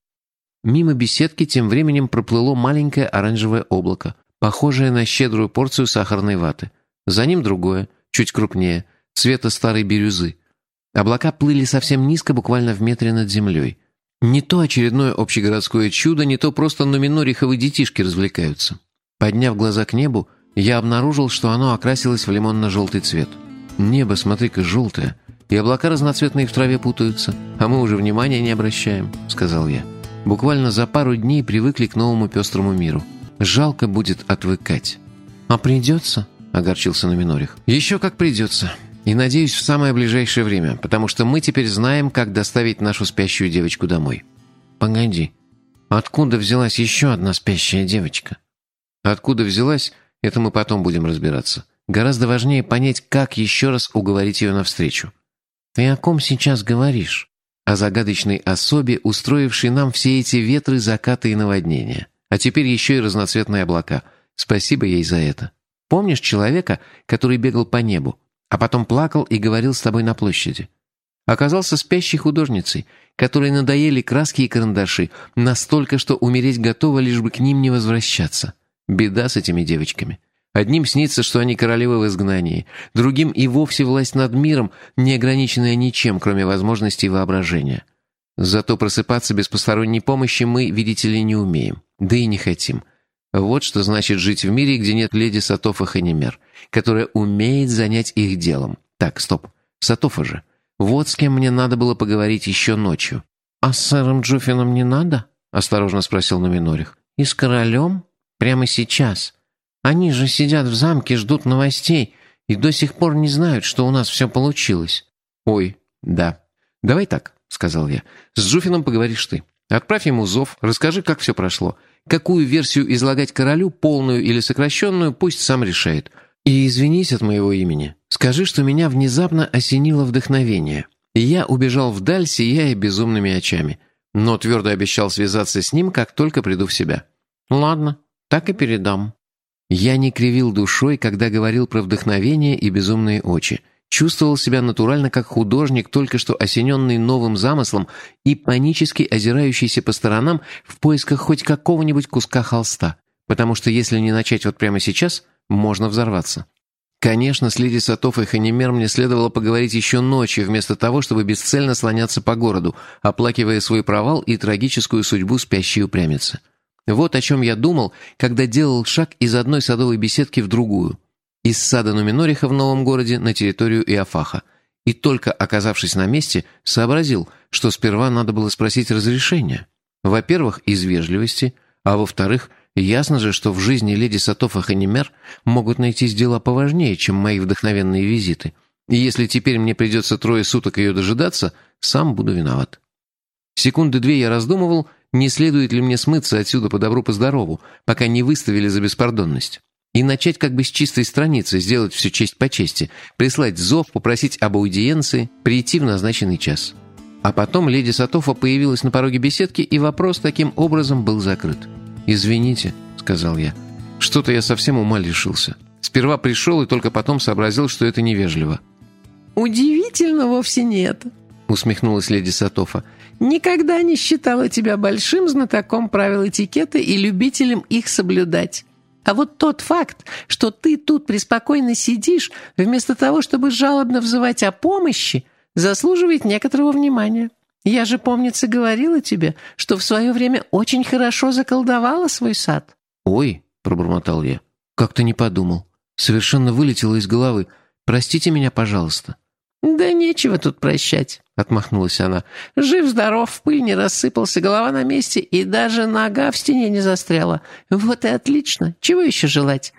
Мимо беседки тем временем проплыло маленькое оранжевое облако, похожее на щедрую порцию сахарной ваты. За ним другое, чуть крупнее, цвета старой бирюзы – Облака плыли совсем низко, буквально в метре над землей. Не то очередное общегородское чудо, не то просто нуминориховые детишки развлекаются. Подняв глаза к небу, я обнаружил, что оно окрасилось в лимонно-желтый цвет. Небо, смотри-ка, желтое, и облака разноцветные в траве путаются, а мы уже внимания не обращаем», — сказал я. «Буквально за пару дней привыкли к новому пестрому миру. Жалко будет отвыкать». «А придется?» — огорчился Номинорих. «Еще как придется. И надеюсь, в самое ближайшее время, потому что мы теперь знаем, как доставить нашу спящую девочку домой. Погоди, откуда взялась еще одна спящая девочка? Откуда взялась, это мы потом будем разбираться. Гораздо важнее понять, как еще раз уговорить ее навстречу. Ты о ком сейчас говоришь? О загадочной особе, устроившей нам все эти ветры, закаты и наводнения. А теперь еще и разноцветные облака. Спасибо ей за это. Помнишь человека, который бегал по небу? А потом плакал и говорил с тобой на площади. Оказался спящей художницей, которой надоели краски и карандаши, настолько, что умереть готова, лишь бы к ним не возвращаться. Беда с этими девочками. Одним снится, что они королевы в изгнании, другим и вовсе власть над миром, не ограниченная ничем, кроме возможностей воображения. Зато просыпаться без посторонней помощи мы, видите ли, не умеем, да и не хотим. Вот что значит жить в мире, где нет леди Сатофа Ханимер, которая умеет занять их делом. Так, стоп. Сатофа же. Вот с кем мне надо было поговорить еще ночью. «А с сэром Джуфином не надо?» – осторожно спросил Номинорих. «И с королем? Прямо сейчас. Они же сидят в замке, ждут новостей и до сих пор не знают, что у нас все получилось». «Ой, да. Давай так», – сказал я. «С Джуфином поговоришь ты. Отправь ему зов, расскажи, как все прошло. Какую версию излагать королю, полную или сокращенную, пусть сам решает. И извинись от моего имени. Скажи, что меня внезапно осенило вдохновение. И я убежал вдаль, сияя безумными очами. Но твердо обещал связаться с ним, как только приду в себя. Ладно, так и передам. Я не кривил душой, когда говорил про вдохновение и безумные очи. Чувствовал себя натурально как художник, только что осененный новым замыслом и панически озирающийся по сторонам в поисках хоть какого-нибудь куска холста. Потому что если не начать вот прямо сейчас, можно взорваться. Конечно, с Лиди Сатов и Ханимер мне следовало поговорить еще ночью, вместо того, чтобы бесцельно слоняться по городу, оплакивая свой провал и трагическую судьбу спящей упрямицы. Вот о чем я думал, когда делал шаг из одной садовой беседки в другую – из сада Нуминориха в новом городе на территорию Иофаха. И только оказавшись на месте, сообразил, что сперва надо было спросить разрешения. Во-первых, из вежливости, а во-вторых, ясно же, что в жизни леди Сатофа Ханимер могут найтись дела поважнее, чем мои вдохновенные визиты. И если теперь мне придется трое суток ее дожидаться, сам буду виноват. Секунды две я раздумывал, не следует ли мне смыться отсюда по добру по пока не выставили за беспардонность и начать как бы с чистой страницы, сделать все честь по чести, прислать зов, попросить об аудиенции, прийти в назначенный час. А потом леди Сатофа появилась на пороге беседки, и вопрос таким образом был закрыт. «Извините», — сказал я. «Что-то я совсем ума лишился. Сперва пришел и только потом сообразил, что это невежливо».
«Удивительно вовсе нет», — усмехнулась леди Сатофа. «Никогда не считала тебя большим знатоком правил этикета и любителем их соблюдать. А вот тот факт, что ты тут преспокойно сидишь, вместо того, чтобы жалобно взывать о помощи, заслуживает некоторого внимания. Я же, помнится, говорила тебе, что в свое время очень хорошо заколдовала свой сад».
«Ой», — пробормотал я, — «как-то не подумал. Совершенно вылетело из головы. Простите меня, пожалуйста».
«Да нечего тут прощать», — отмахнулась она. «Жив-здоров, в пыль не рассыпался, голова на месте и даже нога в стене не застряла. Вот и отлично. Чего еще желать?»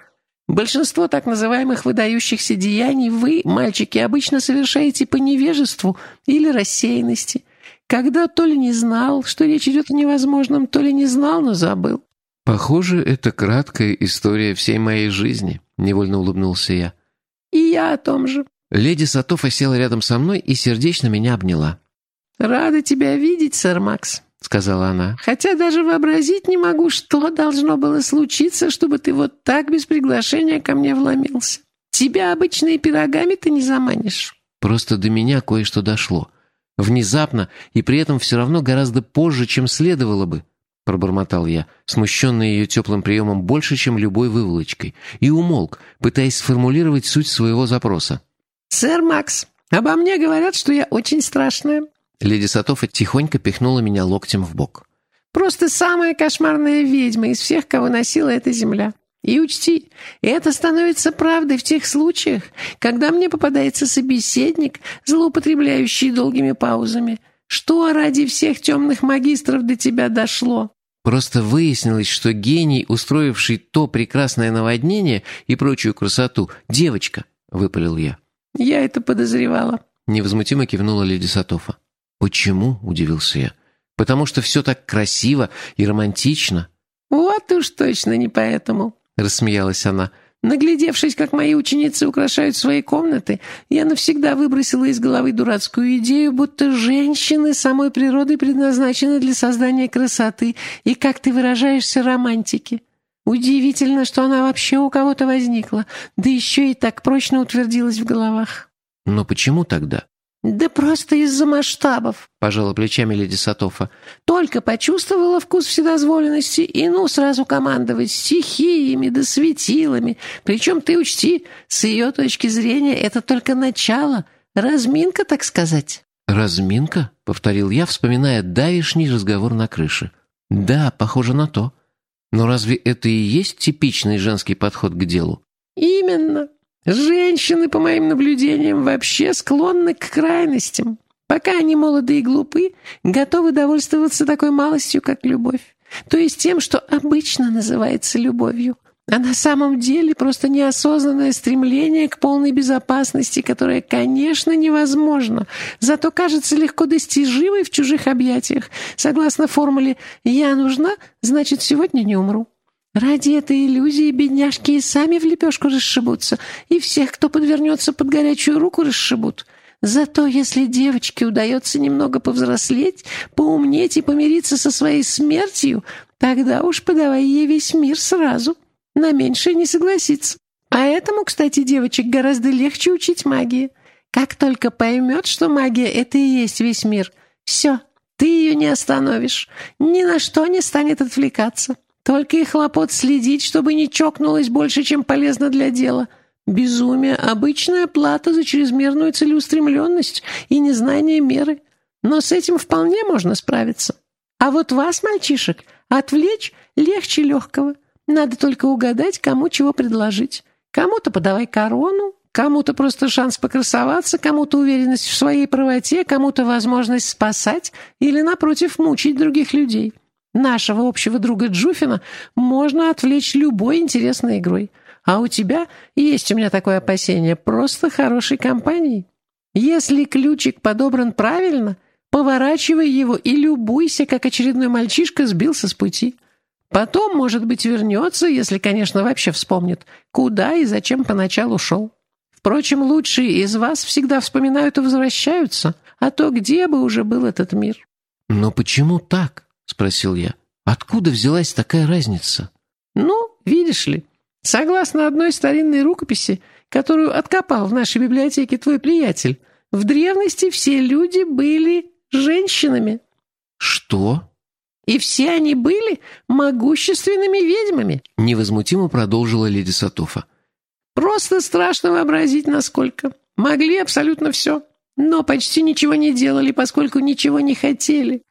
Большинство так называемых выдающихся деяний вы, мальчики, обычно совершаете по невежеству или рассеянности. Когда то ли не знал, что речь идет о невозможном, то ли не знал, но забыл.
«Похоже, это краткая история всей моей жизни», — невольно улыбнулся я.
«И я о том же».
Леди Сатофа села рядом со мной и сердечно меня обняла.
«Рада тебя видеть, сэр Макс», — сказала она. «Хотя даже вообразить не могу, что должно было случиться, чтобы ты вот так без приглашения ко мне вломился. Тебя обычные пирогами ты не заманишь».
Просто до меня кое-что дошло. Внезапно и при этом все равно гораздо позже, чем следовало бы, пробормотал я, смущенный ее теплым приемом больше, чем любой выволочкой, и умолк, пытаясь сформулировать суть своего запроса.
«Сэр Макс, обо мне говорят, что я очень страшная».
Леди Сатофа тихонько пихнула меня локтем в бок.
«Просто самая кошмарная ведьма из всех, кого носила эта земля. И учти, это становится правдой в тех случаях, когда мне попадается собеседник, злоупотребляющий долгими паузами. Что ради всех темных магистров до тебя дошло?»
Просто выяснилось, что гений, устроивший то прекрасное наводнение и прочую красоту, девочка, — выпалил я.
«Я это подозревала», —
невозмутимо кивнула леди Сатофа. «Почему?» — удивился я. «Потому что все так красиво и романтично».
«Вот уж точно не поэтому», — рассмеялась она. «Наглядевшись, как мои ученицы украшают свои комнаты, я навсегда выбросила из головы дурацкую идею, будто женщины самой природой предназначены для создания красоты и, как ты выражаешься, романтики. Удивительно, что она вообще у кого-то возникла, да еще и так прочно утвердилась в головах».
«Но почему тогда?»
«Да просто из-за масштабов», —
пожала плечами леди Сатофа.
«Только почувствовала вкус вседозволенности и ну сразу командовать стихиями да светилами. Причем ты учти, с ее точки зрения это только начало, разминка, так сказать».
«Разминка?» — повторил я, вспоминая давишний разговор на крыше. «Да, похоже на то. Но разве это и есть типичный женский подход к делу?»
«Именно. Женщины, по моим наблюдениям, вообще склонны к крайностям. Пока они молоды и глупы, готовы довольствоваться такой малостью, как любовь. То есть тем, что обычно называется любовью. А на самом деле просто неосознанное стремление к полной безопасности, которое, конечно, невозможно, зато кажется легко достижимой в чужих объятиях, согласно формуле «я нужна, значит, сегодня не умру». Ради этой иллюзии бедняжки и сами в лепешку расшибутся, и всех, кто подвернется под горячую руку, расшибут. Зато если девочке удается немного повзрослеть, поумнеть и помириться со своей смертью, тогда уж подавай ей весь мир сразу. На меньшее не согласится. А этому, кстати, девочек гораздо легче учить магии. Как только поймет, что магия — это и есть весь мир, все, ты ее не остановишь, ни на что не станет отвлекаться. Только и хлопот следить, чтобы не чокнулось больше, чем полезно для дела. Безумие — обычная плата за чрезмерную целеустремленность и незнание меры. Но с этим вполне можно справиться. А вот вас, мальчишек, отвлечь легче легкого. Надо только угадать, кому чего предложить. Кому-то подавай корону, кому-то просто шанс покрасоваться, кому-то уверенность в своей правоте, кому-то возможность спасать или, напротив, мучить других людей. Нашего общего друга Джуфина можно отвлечь любой интересной игрой. А у тебя, есть у меня такое опасение, просто хорошей компанией. Если ключик подобран правильно, поворачивай его и любуйся, как очередной мальчишка сбился с пути. Потом, может быть, вернется, если, конечно, вообще вспомнит, куда и зачем поначалу шел. Впрочем, лучшие из вас всегда вспоминают и возвращаются, а то где бы уже был этот мир?»
«Но почему так?» — спросил я. «Откуда взялась такая разница?»
«Ну, видишь ли, согласно одной старинной рукописи, которую откопал в нашей библиотеке твой приятель, в древности все люди были женщинами».
«Что?»
«И все они были могущественными ведьмами», —
невозмутимо продолжила леди Сатофа.
«Просто страшно вообразить, насколько. Могли абсолютно все, но почти ничего не делали, поскольку ничего не хотели.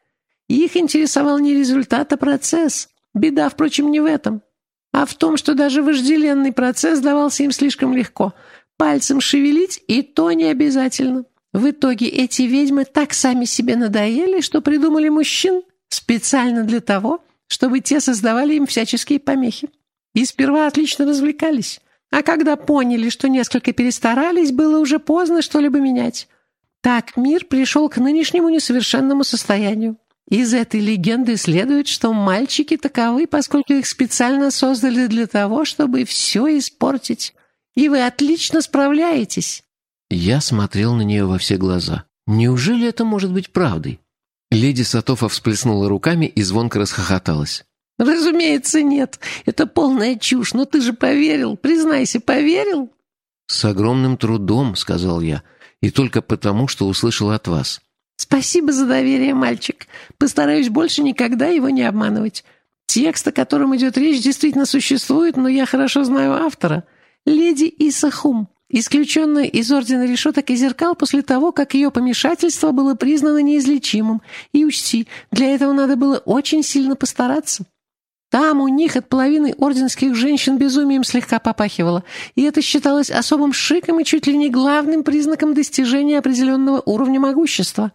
Их интересовал не результат, а процесс. Беда, впрочем, не в этом, а в том, что даже вожделенный процесс давался им слишком легко. Пальцем шевелить и то не обязательно. В итоге эти ведьмы так сами себе надоели, что придумали мужчин специально для того, чтобы те создавали им всяческие помехи. И сперва отлично развлекались. А когда поняли, что несколько перестарались, было уже поздно что-либо менять. Так мир пришел к нынешнему несовершенному состоянию. Из этой легенды следует, что мальчики таковы, поскольку их специально создали для того, чтобы все испортить. И вы отлично справляетесь.
Я смотрел на нее во все глаза. Неужели это может быть правдой? Леди Сатофа всплеснула руками и звонко расхохоталась.
«Разумеется, нет. Это полная чушь. Но ты же поверил. Признайся, поверил?»
«С огромным трудом», — сказал я, — «и только потому, что услышал от вас».
«Спасибо за доверие, мальчик. Постараюсь больше никогда его не обманывать. Текст, о котором идет речь, действительно существует, но я хорошо знаю автора. Леди Исахум исключенная из Ордена Решеток и Зеркал после того, как ее помешательство было признано неизлечимым. И учти, для этого надо было очень сильно постараться. Там у них от половины орденских женщин безумием слегка попахивало, и это считалось особым шиком и чуть ли не главным признаком достижения определенного уровня могущества.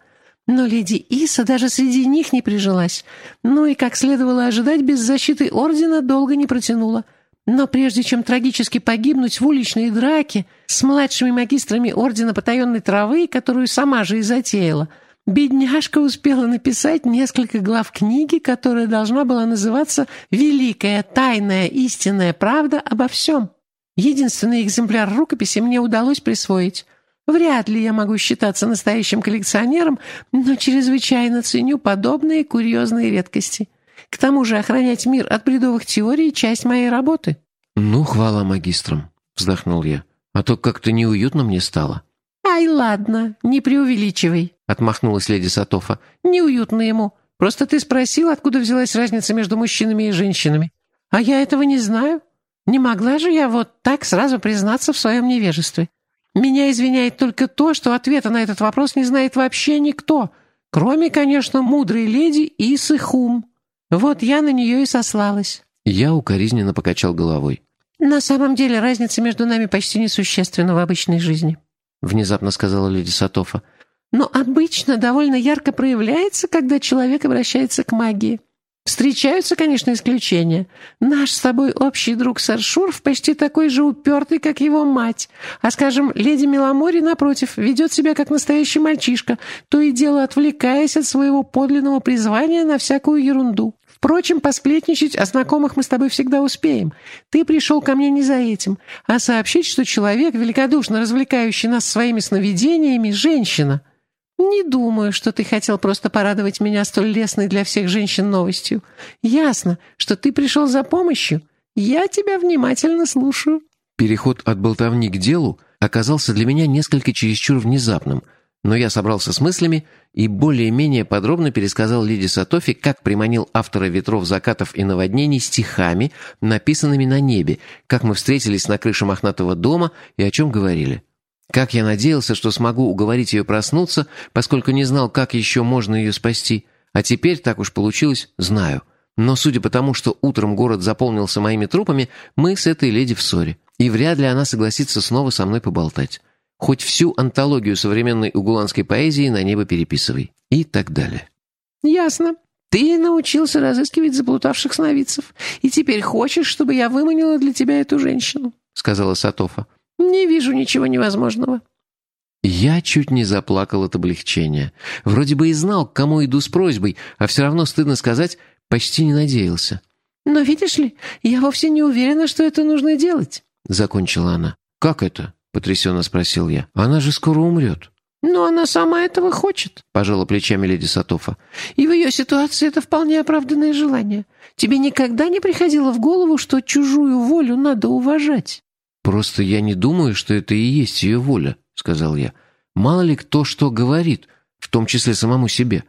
Но леди Иса даже среди них не прижилась. Ну и, как следовало ожидать, без защиты ордена долго не протянула — но прежде чем трагически погибнуть в уличной драке с младшими магистрами Ордена Потаенной Травы, которую сама же и затеяла, бедняжка успела написать несколько глав книги, которая должна была называться «Великая тайная истинная правда обо всем». Единственный экземпляр рукописи мне удалось присвоить. Вряд ли я могу считаться настоящим коллекционером, но чрезвычайно ценю подобные курьезные редкости. К тому же охранять мир от бредовых теорий — часть моей работы».
«Ну, хвала магистрам», — вздохнул я. «А то как-то неуютно мне стало».
«Ай, ладно, не преувеличивай», — отмахнулась леди Сатофа. «Неуютно ему. Просто ты спросил, откуда взялась разница между мужчинами и женщинами. А я этого не знаю. Не могла же я вот так сразу признаться в своем невежестве. Меня извиняет только то, что ответа на этот вопрос не знает вообще никто, кроме, конечно, мудрой леди Исы Хум». Вот я на нее и сослалась».
Я укоризненно покачал головой.
«На самом деле разница между нами почти несущественна в обычной жизни»,
внезапно сказала леди Сатофа.
«Но обычно довольно ярко проявляется, когда человек обращается к магии. Встречаются, конечно, исключения. Наш с тобой общий друг сэр Шурф почти такой же упертый, как его мать. А, скажем, леди Меломори, напротив, ведет себя как настоящий мальчишка, то и дело отвлекаясь от своего подлинного призвания на всякую ерунду. Впрочем, посплетничать о знакомых мы с тобой всегда успеем. Ты пришел ко мне не за этим, а сообщить, что человек, великодушно развлекающий нас своими сновидениями, женщина. Не думаю, что ты хотел просто порадовать меня столь лестной для всех женщин новостью. Ясно, что ты пришел за помощью. Я тебя внимательно слушаю».
Переход от болтовни к делу оказался для меня несколько чересчур внезапным — но я собрался с мыслями и более-менее подробно пересказал Лиде Сатофи, как приманил автора «Ветров, закатов и наводнений» стихами, написанными на небе, как мы встретились на крыше мохнатого дома и о чем говорили. Как я надеялся, что смогу уговорить ее проснуться, поскольку не знал, как еще можно ее спасти. А теперь, так уж получилось, знаю. Но судя по тому, что утром город заполнился моими трупами, мы с этой леди в ссоре. И вряд ли она согласится снова со мной поболтать. Хоть всю антологию современной угуланской поэзии на небо переписывай. И так далее.
«Ясно. Ты научился разыскивать заплутавших сновидцев, и теперь хочешь, чтобы я выманила для тебя эту женщину», — сказала Сатофа. «Не вижу ничего невозможного».
Я чуть не заплакал от облегчения. Вроде бы и знал, к кому иду с просьбой, а все равно, стыдно сказать, почти не надеялся.
«Но видишь ли, я вовсе не уверена, что это нужно делать», — закончила она.
«Как это?» — потрясенно спросил я. «Она же скоро умрет».
«Но она сама этого хочет», — пожала плечами леди Сатофа. «И в ее ситуации это вполне оправданное желание. Тебе никогда не приходило в голову, что чужую волю надо уважать?»
«Просто я не думаю, что это и есть ее воля», — сказал я. «Мало ли кто что говорит, в том числе самому себе.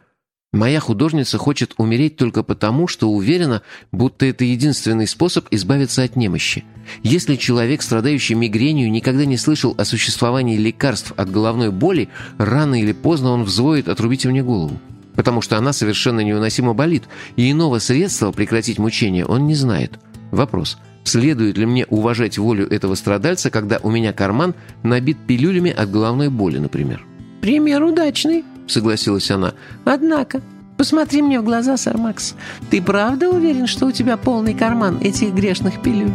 Моя художница хочет умереть только потому, что уверена, будто это единственный способ избавиться от немощи. Если человек, страдающий мигренью, никогда не слышал о существовании лекарств от головной боли, рано или поздно он взвоет «отрубите мне голову». Потому что она совершенно невыносимо болит, и иного средства прекратить мучение он не знает. Вопрос – Следует ли мне уважать волю этого страдальца, когда у меня карман набит пилюлями от головной боли, например?
«Пример удачный», — согласилась она. «Однако, посмотри мне в глаза, сэр Макс. Ты правда уверен, что у тебя полный карман этих грешных пилюль?»